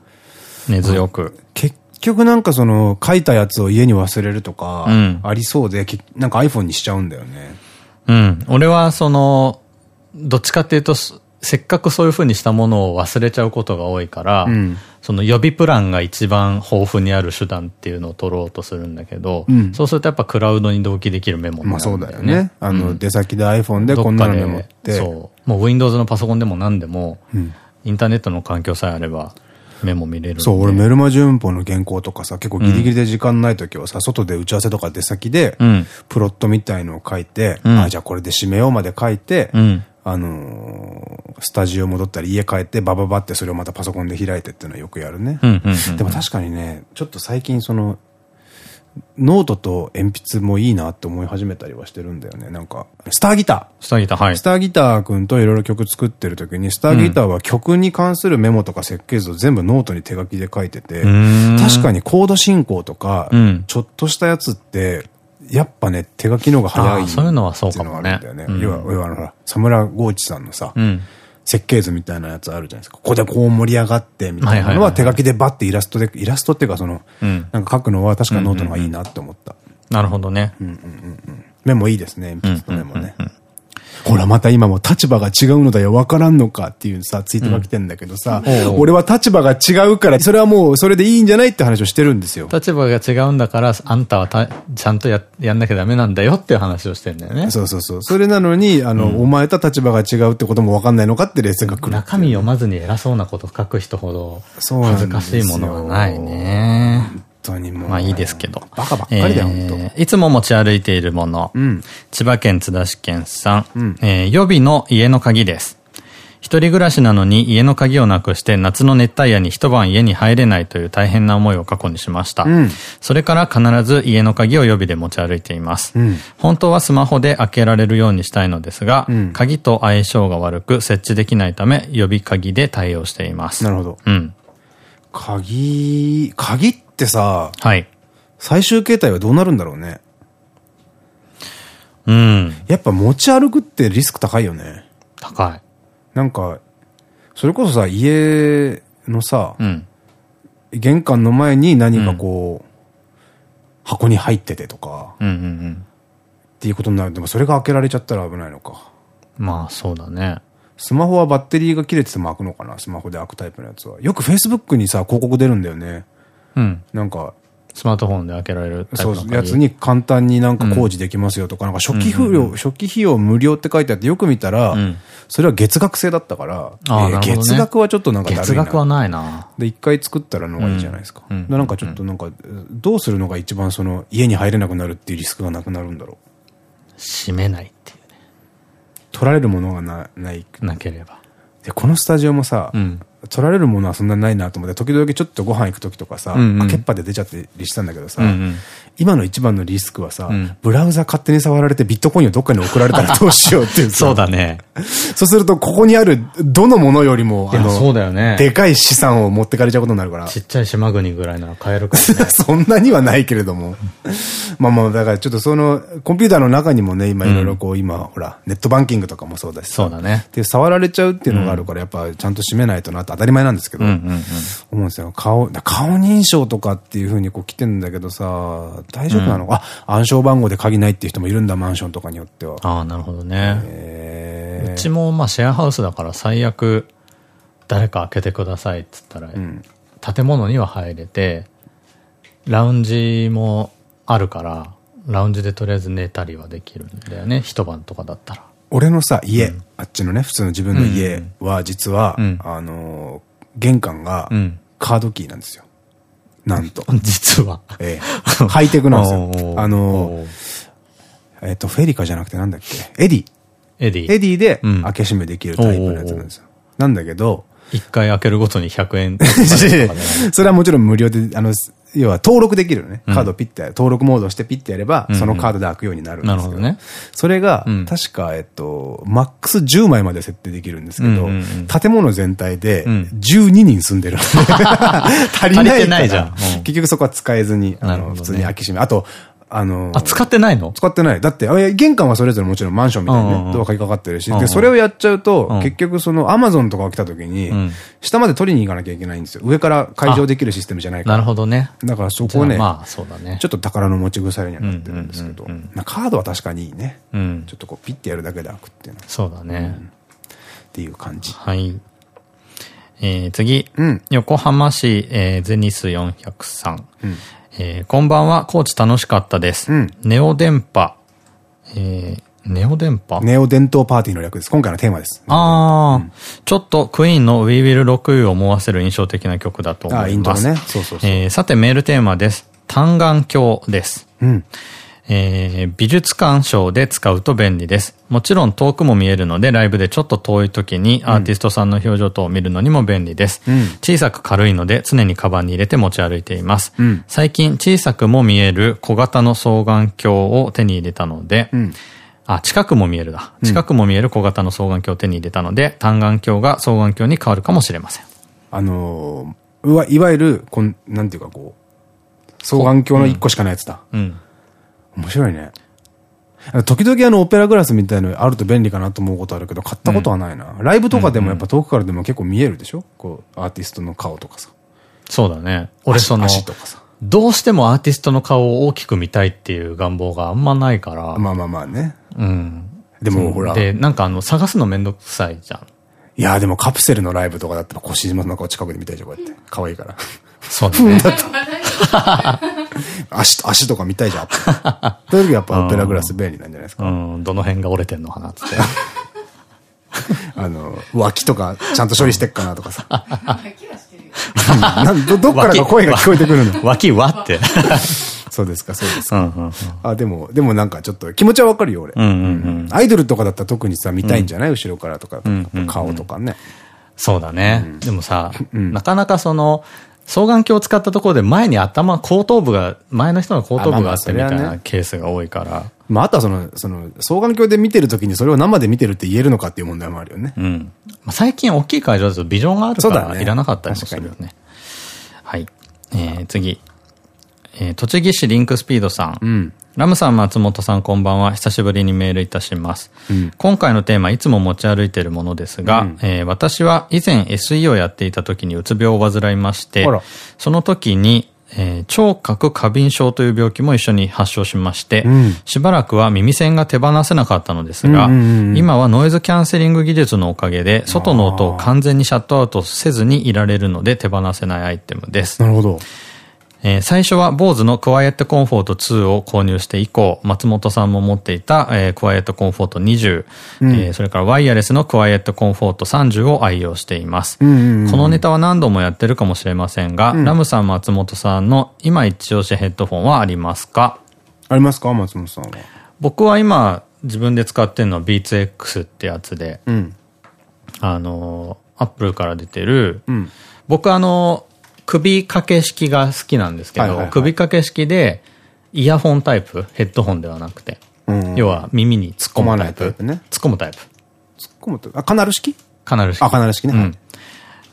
根強く。結局なんかその、書いたやつを家に忘れるとか、ありそうで、うん、なんか iPhone にしちゃうんだよね。うん。俺はその、どっちかっていうと、せっかくそういう風にしたものを忘れちゃうことが多いから、うん、その予備プランが一番豊富にある手段っていうのを取ろうとするんだけど、うん、そうするとやっぱクラウドに同期できるメモね。まあそうだよね。あの、出先で iPhone でこんなのメモって。そう。もう Windows のパソコンでも何でも、インターネットの環境さえあれば、メモ見れるそう、俺メルマ旬報の原稿とかさ、結構ギリギリで時間ない時はさ、うん、外で打ち合わせとか出先で、プロットみたいのを書いて、うん、あ、じゃあこれで締めようまで書いて、うん、あのー、スタジオ戻ったり家帰ってバババってそれをまたパソコンで開いてっていうのはよくやるね。でも確かにね、ちょっと最近その、ノートと鉛筆もいいなって思い始めたりはしてるんだよね。なんか、スターギター。スターギター、はい。スターギターくんといろいろ曲作ってる時に、スターギターは曲に関するメモとか設計図を全部ノートに手書きで書いてて、確かにコード進行とか、うん、ちょっとしたやつって、やっぱね、手書きの方が早いそういうのはそうかもね。要は、要は、ほら、サムラ・ゴーチさんのさ、うん設計図みたいなやつあるじゃないですか。ここでこう盛り上がって、みたいなのは手書きでバッてイラストで、イラストっていうかその、うん、なんか書くのは確かノートの方がいいなって思った。なるほどね。メモいいですね、鉛筆とメモね。ほら、また今も立場が違うのだよ、わからんのかっていうさ、ツイートが来てんだけどさ、うん、俺は立場が違うから、それはもうそれでいいんじゃないって話をしてるんですよ。立場が違うんだから、あんたはたちゃんとや、やんなきゃダメなんだよっていう話をしてんだよね。そうそうそう。それなのに、あの、うん、お前と立場が違うってこともわかんないのかってレッスンが来る。中身読まずに偉そうなこと書く人ほど、恥ずかしいものはないね。当にもう。まあいいですけど。バカばっかりだよ、えー、いつも持ち歩いているもの。うん、千葉県津田市県さん。うん、えー、予備の家の鍵です。一人暮らしなのに家の鍵をなくして夏の熱帯夜に一晩家に入れないという大変な思いを過去にしました。うん、それから必ず家の鍵を予備で持ち歩いています。うん、本当はスマホで開けられるようにしたいのですが、うん、鍵と相性が悪く設置できないため予備鍵で対応しています。なるほど。うん。鍵、鍵ってさ、はい。最終形態はどうなるんだろうね。うん。やっぱ持ち歩くってリスク高いよね。高い。なんか、それこそさ、家のさ、うん、玄関の前に何かこう、うん、箱に入っててとか、っていうことになる。でもそれが開けられちゃったら危ないのか。まあそうだね。スマホはバッテリーが切れてても開くのかなスマホで開くタイプのやつは。よく Facebook にさ、広告出るんだよね。うん。なんか、スマートフォンで開けられるそう、やつに簡単になんか工事できますよとか、なんか初期費用、初期費用無料って書いてあってよく見たら、それは月額制だったから、月額はちょっとなんか月額はないな。で、一回作ったらのがいいじゃないですか。なんかちょっとなんか、どうするのが一番その、家に入れなくなるっていうリスクがなくなるんだろう。閉めないっていうね。取られるものがな、ない。なければ。で、このスタジオもさ、うん、取られるものはそんなにないなと思って、時々ちょっとご飯行く時とかさ、開けっぱで出ちゃってりしたんだけどさ、今の一番のリスクはさ、うん、ブラウザ勝手に触られてビットコインをどっかに送られたらどうしようっていう そうだね。そうすると、ここにあるどのものよりも、あの、そうだよね。でかい資産を持ってかれちゃうことになるから。ちっちゃい島国ぐらいなら買えるからね。そんなにはないけれども。まあまあ、だからちょっとその、コンピューターの中にもね、今いろいろこう、今、ほら、ネットバンキングとかもそうだしそうだね。で、触られちゃうっていうのがあるから、やっぱちゃんと閉めないとなって当たり前なんですけど、思うんですよ。顔、顔認証とかっていうふうにこう来てんだけどさ、大丈夫なの？か、あ、暗証番号で鍵ないっていう人もいるんだ、マンションとかによっては。ああ、なるほどね。うちもまあシェアハウスだから最悪、誰か開けてくださいっつったら、うん、建物には入れて、ラウンジもあるから、ラウンジでとりあえず寝たりはできるんだよね、一晩とかだったら。俺のさ、家、うん、あっちのね、普通の自分の家は、実は、うん、あの、玄関が、カードキーなんですよ。なんと。実は。ええ。ハイテクなんですよ。あの、えっと、フェリカじゃなくてなんだっけ？エディ。エディ。エディで開け閉めできるタイプのやつなんですよ。なんだけど、一回開けるごとに100円 それはもちろん無料で、あの、要は登録できるのね。カードピッて、登録モードしてピッてやれば、そのカードで開くようになるんですけど。なるほどね。それが、確か、えっと、マックス10枚まで設定できるんですけど、建物全体で12人住んでる。足りないないじゃん。結局そこは使えずに、あの、普通に開き閉め。あと、あのあ、使ってないの？使ってない。だって、玄関はそれぞれもちろんマンションみたいにね、ドア鍵かかってるし、で、それをやっちゃうと、結局そのアマゾンとかが来た時に、下まで取りに行かなきゃいけないんですよ。上から解錠できるシステムじゃないから。なるほどね。だからそこね、まあそうだね。ちょっと宝の持ち腐れにはなってるんですけど、カードは確かにいいね。ちょっとこうピッてやるだけで開くっていうのそうだね。っていう感じ。はい。えー、次。横浜市、えー、ゼニス403。えー、こんばんは、コーチ楽しかったです。うん、ネオ電波。えー、ネオ電波？ネオ伝統パーティーの略です。今回のテーマです。ああ、うん、ちょっとクイーンの We Will Rock You を思わせる印象的な曲だと思います。あ、イントロね。そうそうそう。えー、さてメールテーマです。単眼鏡です。うん。えー、美術鑑賞で使うと便利です。もちろん遠くも見えるので、ライブでちょっと遠い時にアーティストさんの表情等を見るのにも便利です。うん、小さく軽いので常にカバンに入れて持ち歩いています。うん、最近小さくも見える小型の双眼鏡を手に入れたので、うん、あ、近くも見えるだ。近くも見える小型の双眼鏡を手に入れたので、単眼鏡が双眼鏡に変わるかもしれません。あのー、いわゆる、こん、なんていうかこう、双眼鏡の一個しかないやつだ。うん面白いね。時々あのオペラグラスみたいのあると便利かなと思うことあるけど、買ったことはないな。うん、ライブとかでもやっぱ遠くからでも結構見えるでしょ？こう、アーティストの顔とかさ。そうだね。俺その、足とかさ。どうしてもアーティストの顔を大きく見たいっていう願望があんまないから。まあまあまあね。うん。でもほら。で、なんかあの、探すのめんどくさいじゃん。いやでもカプセルのライブとかだったら腰島の顔近くで見たいじゃん、こうやって。可愛いから。そうだね。足、足とか見たいじゃん。そういう時やっぱオペラグラス便利なんじゃないですか。うん、どの辺が折れてんのかなって。あの、脇とかちゃんと処理してっかなとかさ。ど、どっからか声が聞こえてくるの脇わって。そうですか、そうですか。あ、でも、でもなんかちょっと気持ちはわかるよ、俺。アイドルとかだったら特にさ、見たいんじゃない？後ろからとか、顔とかね。そうだね。でもさ、なかなかその、双眼鏡を使ったところで前に頭、後頭部が、前の人の後頭部があってみたいなケースが多いから。まあ、あとはその、その、双眼鏡で見てるときにそれを生で見てるって言えるのかっていう問題もあるよね。うん。まあ、最近大きい会場だとビジョンがあるから、いらなかったりもするよね。はい。えー、次。えー、栃木市リンクスピードさん。うん。ラムさん、松本さん、こんばんは。久しぶりにメールいたします。うん、今回のテーマ、いつも持ち歩いているものですが、うん、えー、私は以前 SE をやっていた時にうつ病を患いまして、その時に、えー、聴覚過敏症という病気も一緒に発症しまして、うん、しばらくは耳栓が手放せなかったのですが、今はノイズキャンセリング技術のおかげで、外の音を完全にシャットアウトせずにいられるので手放せないアイテムです。なるほど。えー、最初は BOSE のクワイエットコンフォート2を購入して以降、松本さんも持っていた、えー、クワイエットコンフォート20、うん、えー、それからワイヤレスのクワイエットコンフォート30を愛用しています。このネタは何度もやってるかもしれませんが、うん、ラムさん、松本さんの今一押しヘッドフォンはありますか？ありますか松本さんは？僕は今自分で使ってるのは BeatsX ってやつで、うん、あの、アップルから出てる、僕あの、首掛け式が好きなんですけど、首掛け式で、イヤホンタイプ、ヘッドホンではなくて、要は耳に突っ込むタイプ。突っ込むタイプ。突っ込むタイプ。あ、カナル式？カナル式。あ、カナル式ね。うん、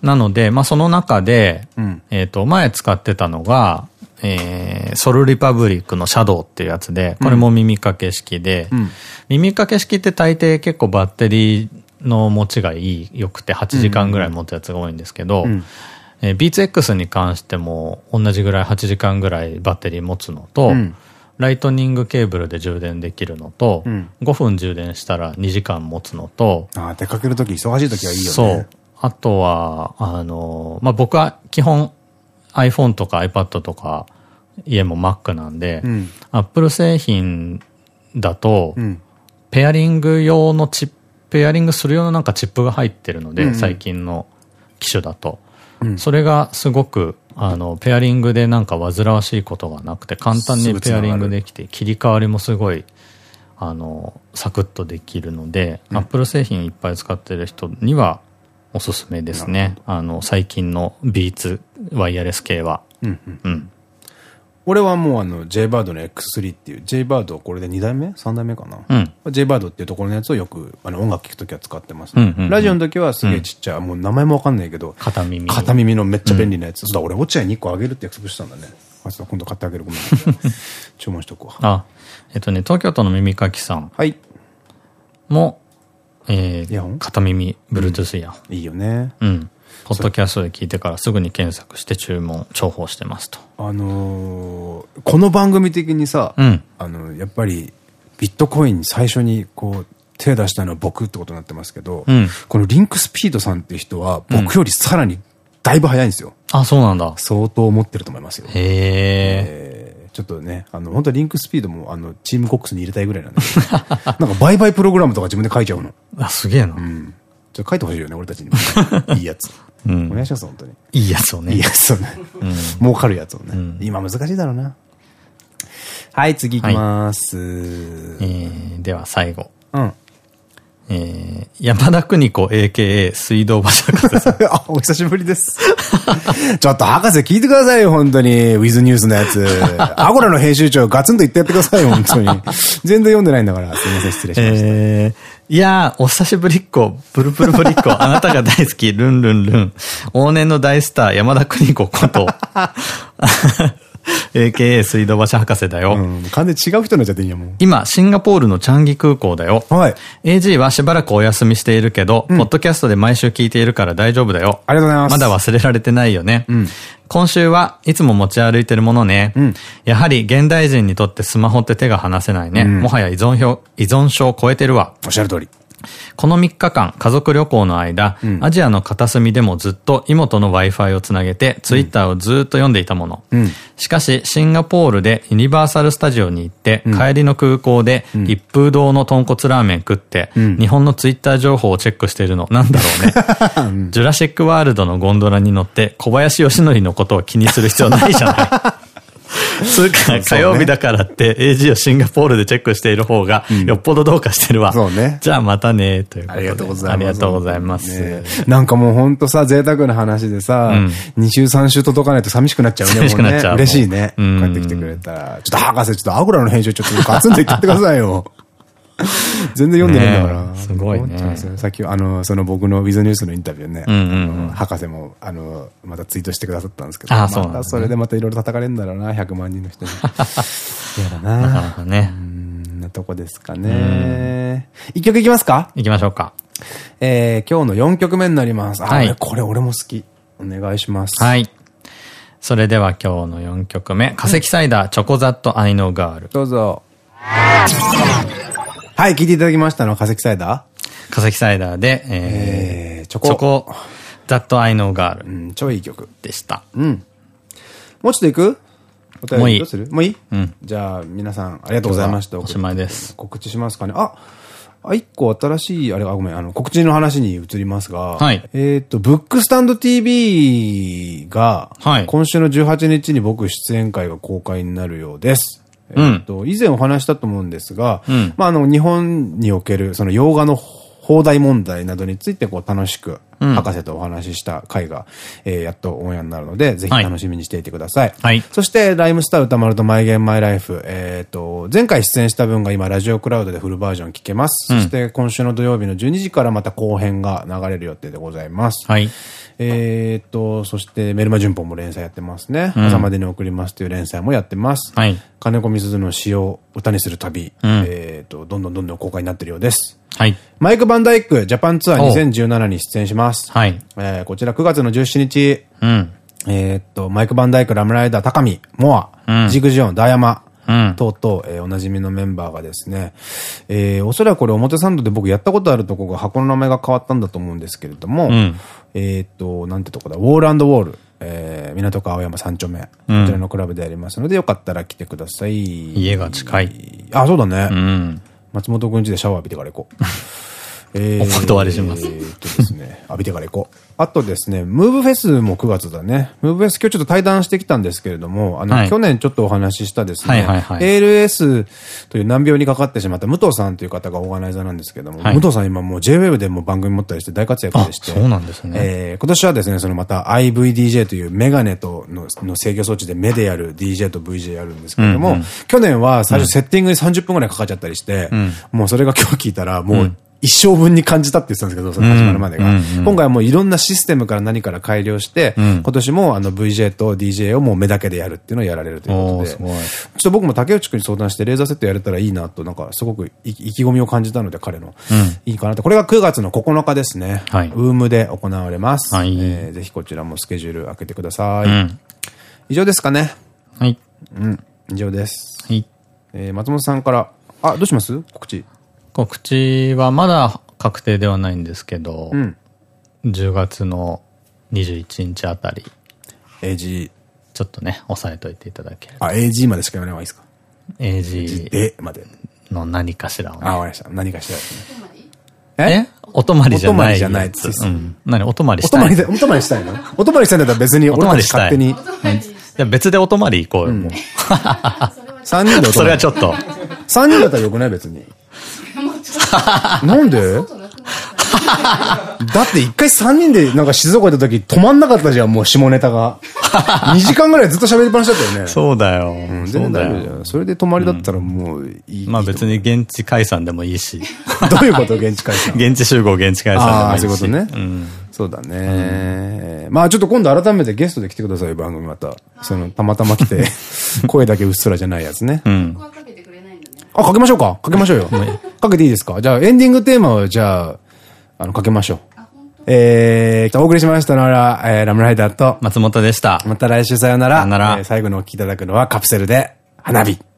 なので、まあ、その中で、うん、えっと、前使ってたのが、えー、ソルリパブリックのシャドウっていうやつで、これも耳掛け式で、うん、耳掛け式って大抵結構バッテリーの持ちがいい、良くて8時間ぐらい持つやつが多いんですけど、えー、ビーツ X に関しても同じぐらい8時間ぐらいバッテリー持つのと、うん、ライトニングケーブルで充電できるのと、うん、5分充電したら2時間持つのと、ああ、出かけるとき忙しいときはいいよね。そう。あとは、あの、まあ、僕は基本 iPhone とか iPad とか家も Mac なんで、うん、Apple 製品だと、ペアリング用のチップ、ペアリングする用のなんかチップが入ってるので、最近の機種だと。それがすごく、あの、ペアリングでなんか煩わしいことがなくて、簡単にペアリングできて、切り替わりもすごい、あの、サクッとできるので、アップル製品いっぱい使ってる人にはおすすめですね。あの、最近のビーツワイヤレス系は。うん、うん。俺はもうあの J バードの X3 っていう J バードこれで2代目 ?3 代目かな、うん、?J バードっていうところのやつをよくあの音楽聴くときは使ってます、ラジオの時はすげえちっちゃい、もう名前もわかんないけど、片耳。片耳のめっちゃ便利なやつ。そうだ、俺落合に1個あげるって約束したんだね。あ今度買ってあげるごめん。注文しとくわ。あ、えっとね、東京都の耳かきさん。はい。も、えー、片耳、Bluetooth イヤホン。いいよね。うん。ポッドキャストで聞いてからすぐに検索して注文、重宝してますと。あのー、この番組的にさ、うん、あの、やっぱり、ビットコインに最初にこう、手出したのは僕ってことになってますけど、うん、このリンクスピードさんっていう人は僕よりさらにだいぶ早いんですよ。あ、そうなんだ。相当持ってると思いますよ。へえ。ちょっとね、あの、本当リンクスピードも、あの、チームコックスに入れたいぐらいなんで。なんか、売買プログラムとか自分で書いちゃうの。あ、すげえな。うん。ちょっと書いてほしいよね、俺たちに。いいやつ。うん、お願いします、本当に。いいやつをね。いいやつをね。うん、儲かるやつをね。うん、今難しいだろうな。はい、次行きます。はい、えー、では最後。うん。えー、山田邦子 AKA 水道橋博士さん。あ、お久しぶりです。ちょっと博士聞いてくださいよ、本当に。ウィズニュースのやつ。アゴラの編集長ガツンと言ってやってくださいよ、本当に。全然読んでないんだから。すみません、失礼しました。えー、いやー、お久しぶりっ子、ブルブルブリッコ、あなたが大好き、ルンルンルン。往年の大スター、山田邦子こと。AKA 水道橋博士だよ。うん、完全に違う人になっちゃっていいやもん。今、シンガポールのチャンギ空港だよ。はい。AG はしばらくお休みしているけど、うん、ポッドキャストで毎週聞いているから大丈夫だよ。ありがとうございます。まだ忘れられてないよね。うん。今週はいつも持ち歩いてるものね。うん、やはり現代人にとってスマホって手が離せないね。うん、もはや依存症、依存症を超えてるわ。おっしゃる通り。この3日間、家族旅行の間、うん、アジアの片隅でもずっと妹の Wi-Fi をつなげて、ツイッターをずっと読んでいたもの。うん、しかし、シンガポールでユニバーサルスタジオに行って、うん、帰りの空港で一風堂の豚骨ラーメン食って、日本のツイッター情報をチェックしているの、なんだろうね。ジュラシックワールドのゴンドラに乗って、小林義則のことを気にする必要ないじゃない。つうか、火曜日だからって AG をシンガポールでチェックしている方が、よっぽどどうかしてるわ。そうね。じゃあまたね、ということで。ありがとうございます。ありがとうございます。なんかもうほんとさ、贅沢な話でさ、2週3週届かないと寂しくなっちゃうね。寂しくなっちゃう。嬉しいね。帰ってきてくれたら。ちょっと博士、ちょっとアグラの編集ちょっとガツンと言ってくださいよ。全然読んでないんだから。すごいね。さっき、あの、その僕のウィズニュースのインタビューね、博士も、あの、またツイートしてくださったんですけど、あそうそれでまたいろいろ叩かれるんだろうな、100万人の人に。嫌だな。なかなかね。うん、なとこですかね。一曲いきますか？いきましょうか。えー、今日の4曲目になります。はい。これ俺も好き。お願いします。はい。それでは今日の4曲目。化石サイダー、チョコザットアイノガール。どうぞ。はい、聞いていただきましたのは化石サイダー化石サイダーで、えー、チョコ。チョコ、That I Know Girl。うん、超いい曲。でした。うん。もうちょっといく？もういい。どうする？もういい？うん。じゃあ、皆さん、ありがとうございました。おしまいです。告知しますかね？ああ、一個新しい、あれ、あ、ごめん、あの、告知の話に移りますが、はい。えっと、ブックスタンド TV が、はい。今週の18日に僕出演会が公開になるようです。えっと、以前お話したと思うんですが、うん、まあ、あの、日本における、その洋画の放題問題などについてこう楽しく、博士とお話しした回が、えー、やっとオンエアになるので、ぜひ楽しみにしていてください。はい。そして、ライムスター歌丸とマイゲームマイライフ、えっと、前回出演した分が今、ラジオクラウドでフルバージョン聞けます。うん、そして、今週の土曜日の12時からまた後編が流れる予定でございます。はい。えっと、そして、メルマ旬報も連載やってますね。うん、朝までに送りますという連載もやってます。はい。金子みすずの詩を歌にする旅、うん、えっと、どんどんどんどん公開になってるようです。はい。マイク・バンダイク、ジャパンツアー2017に出演します。はい。えー、こちら9月の17日、うん。えっと、マイク・バンダイク、ラムライダー、高見、モア、うん、ジグジオン、ダーヤマ、等々、えー、おなじみのメンバーがですね、えー、おそらくこれ表参道で僕やったことあるとこが箱の名前が変わったんだと思うんですけれども、うん、えっと、なんてとこだ、ウォールウォール、えー、港区青山三丁目、こちらのクラブでやりますので、よかったら来てください。家が近い。あ、そうだね。うん、松本くんちでシャワー浴びてから行こう。えー、お断りします。えー、っとですね、浴びてから行こう。あとですね、ムーブフェスも9月だね。ムーブフェス今日ちょっと対談してきたんですけれども、あの、はい、去年ちょっとお話ししたですね、ALS という難病にかかってしまった武藤さんという方がオーガナイザーなんですけども、はい、武藤さん今もう JWEB でも番組持ったりして大活躍でして、そうなんですね。えー、今年はですね、そのまた IVDJ というメガネとのの制御装置で目でやる DJ と VJ やるんですけれども、うんうん、去年は最初セッティングに30分くらいかかっちゃったりして、うん、もうそれが今日聞いたら、もう、一生分に感じたって言ってたんですけど、その始まるまでが。今回はもういろんなシステムから何から改良して、うん、今年もあの VJ と DJ をもう目だけでやるっていうのをやられるということで、ちょっと僕も竹内くんに相談してレーザーセットやれたらいいなと、なんかすごく意気込みを感じたので彼の、うん、いいかなと。これが9月の9日ですね。はい、ウームで行われます。はい、えー、ぜひこちらもスケジュール開けてください。うん、以上ですかね。はい。うん、以上です。はい。えー、松本さんから、あ、どうします？告知。告知はまだ確定ではないんですけど、うん、10月の21日あたり。AG。ちょっとね、押さえといていただければ。あ、AG までしか言わない方がいいですか ?AG。で、まで。の何かしらをね。あ、わかりました。何かしらですね。え？お泊まりじゃない。お泊まりじゃないです。うん。何？お泊まりしたいお泊まりで、お泊まりしたいの？お泊まりしたいんだったら別に俺たち勝手に。じゃ別でお泊まり行こうよ、もう。3人でお泊まり。それはちょっと。3人だったらよくない？別に。なんで？だって一回3人でなんか静岡行った時止まんなかったじゃん、もう下ネタが。2時間ぐらいずっと喋りっぱなしだったよね。そうだよ。うん、全然大丈夫じゃん。それで泊まりだったらもういい。まあ別に現地解散でもいいし。どういうこと？現地解散現地集合、現地解散でもいいし。ああ、そういうことね。うん。そうだね。まあちょっと今度改めてゲストで来てください、番組また。その、たまたま来て、声だけうっすらじゃないやつね。うん。あ、かけましょうか？かけましょうよ。かけていいですか？じゃあエンディングテーマをじゃあ、あの、かけましょう。えー、お送りしましたのは、えー、ラムライダーと松本でした。また来週さよなら。さよなら。えー、最後のお聴きいただくのはカプセルで花火。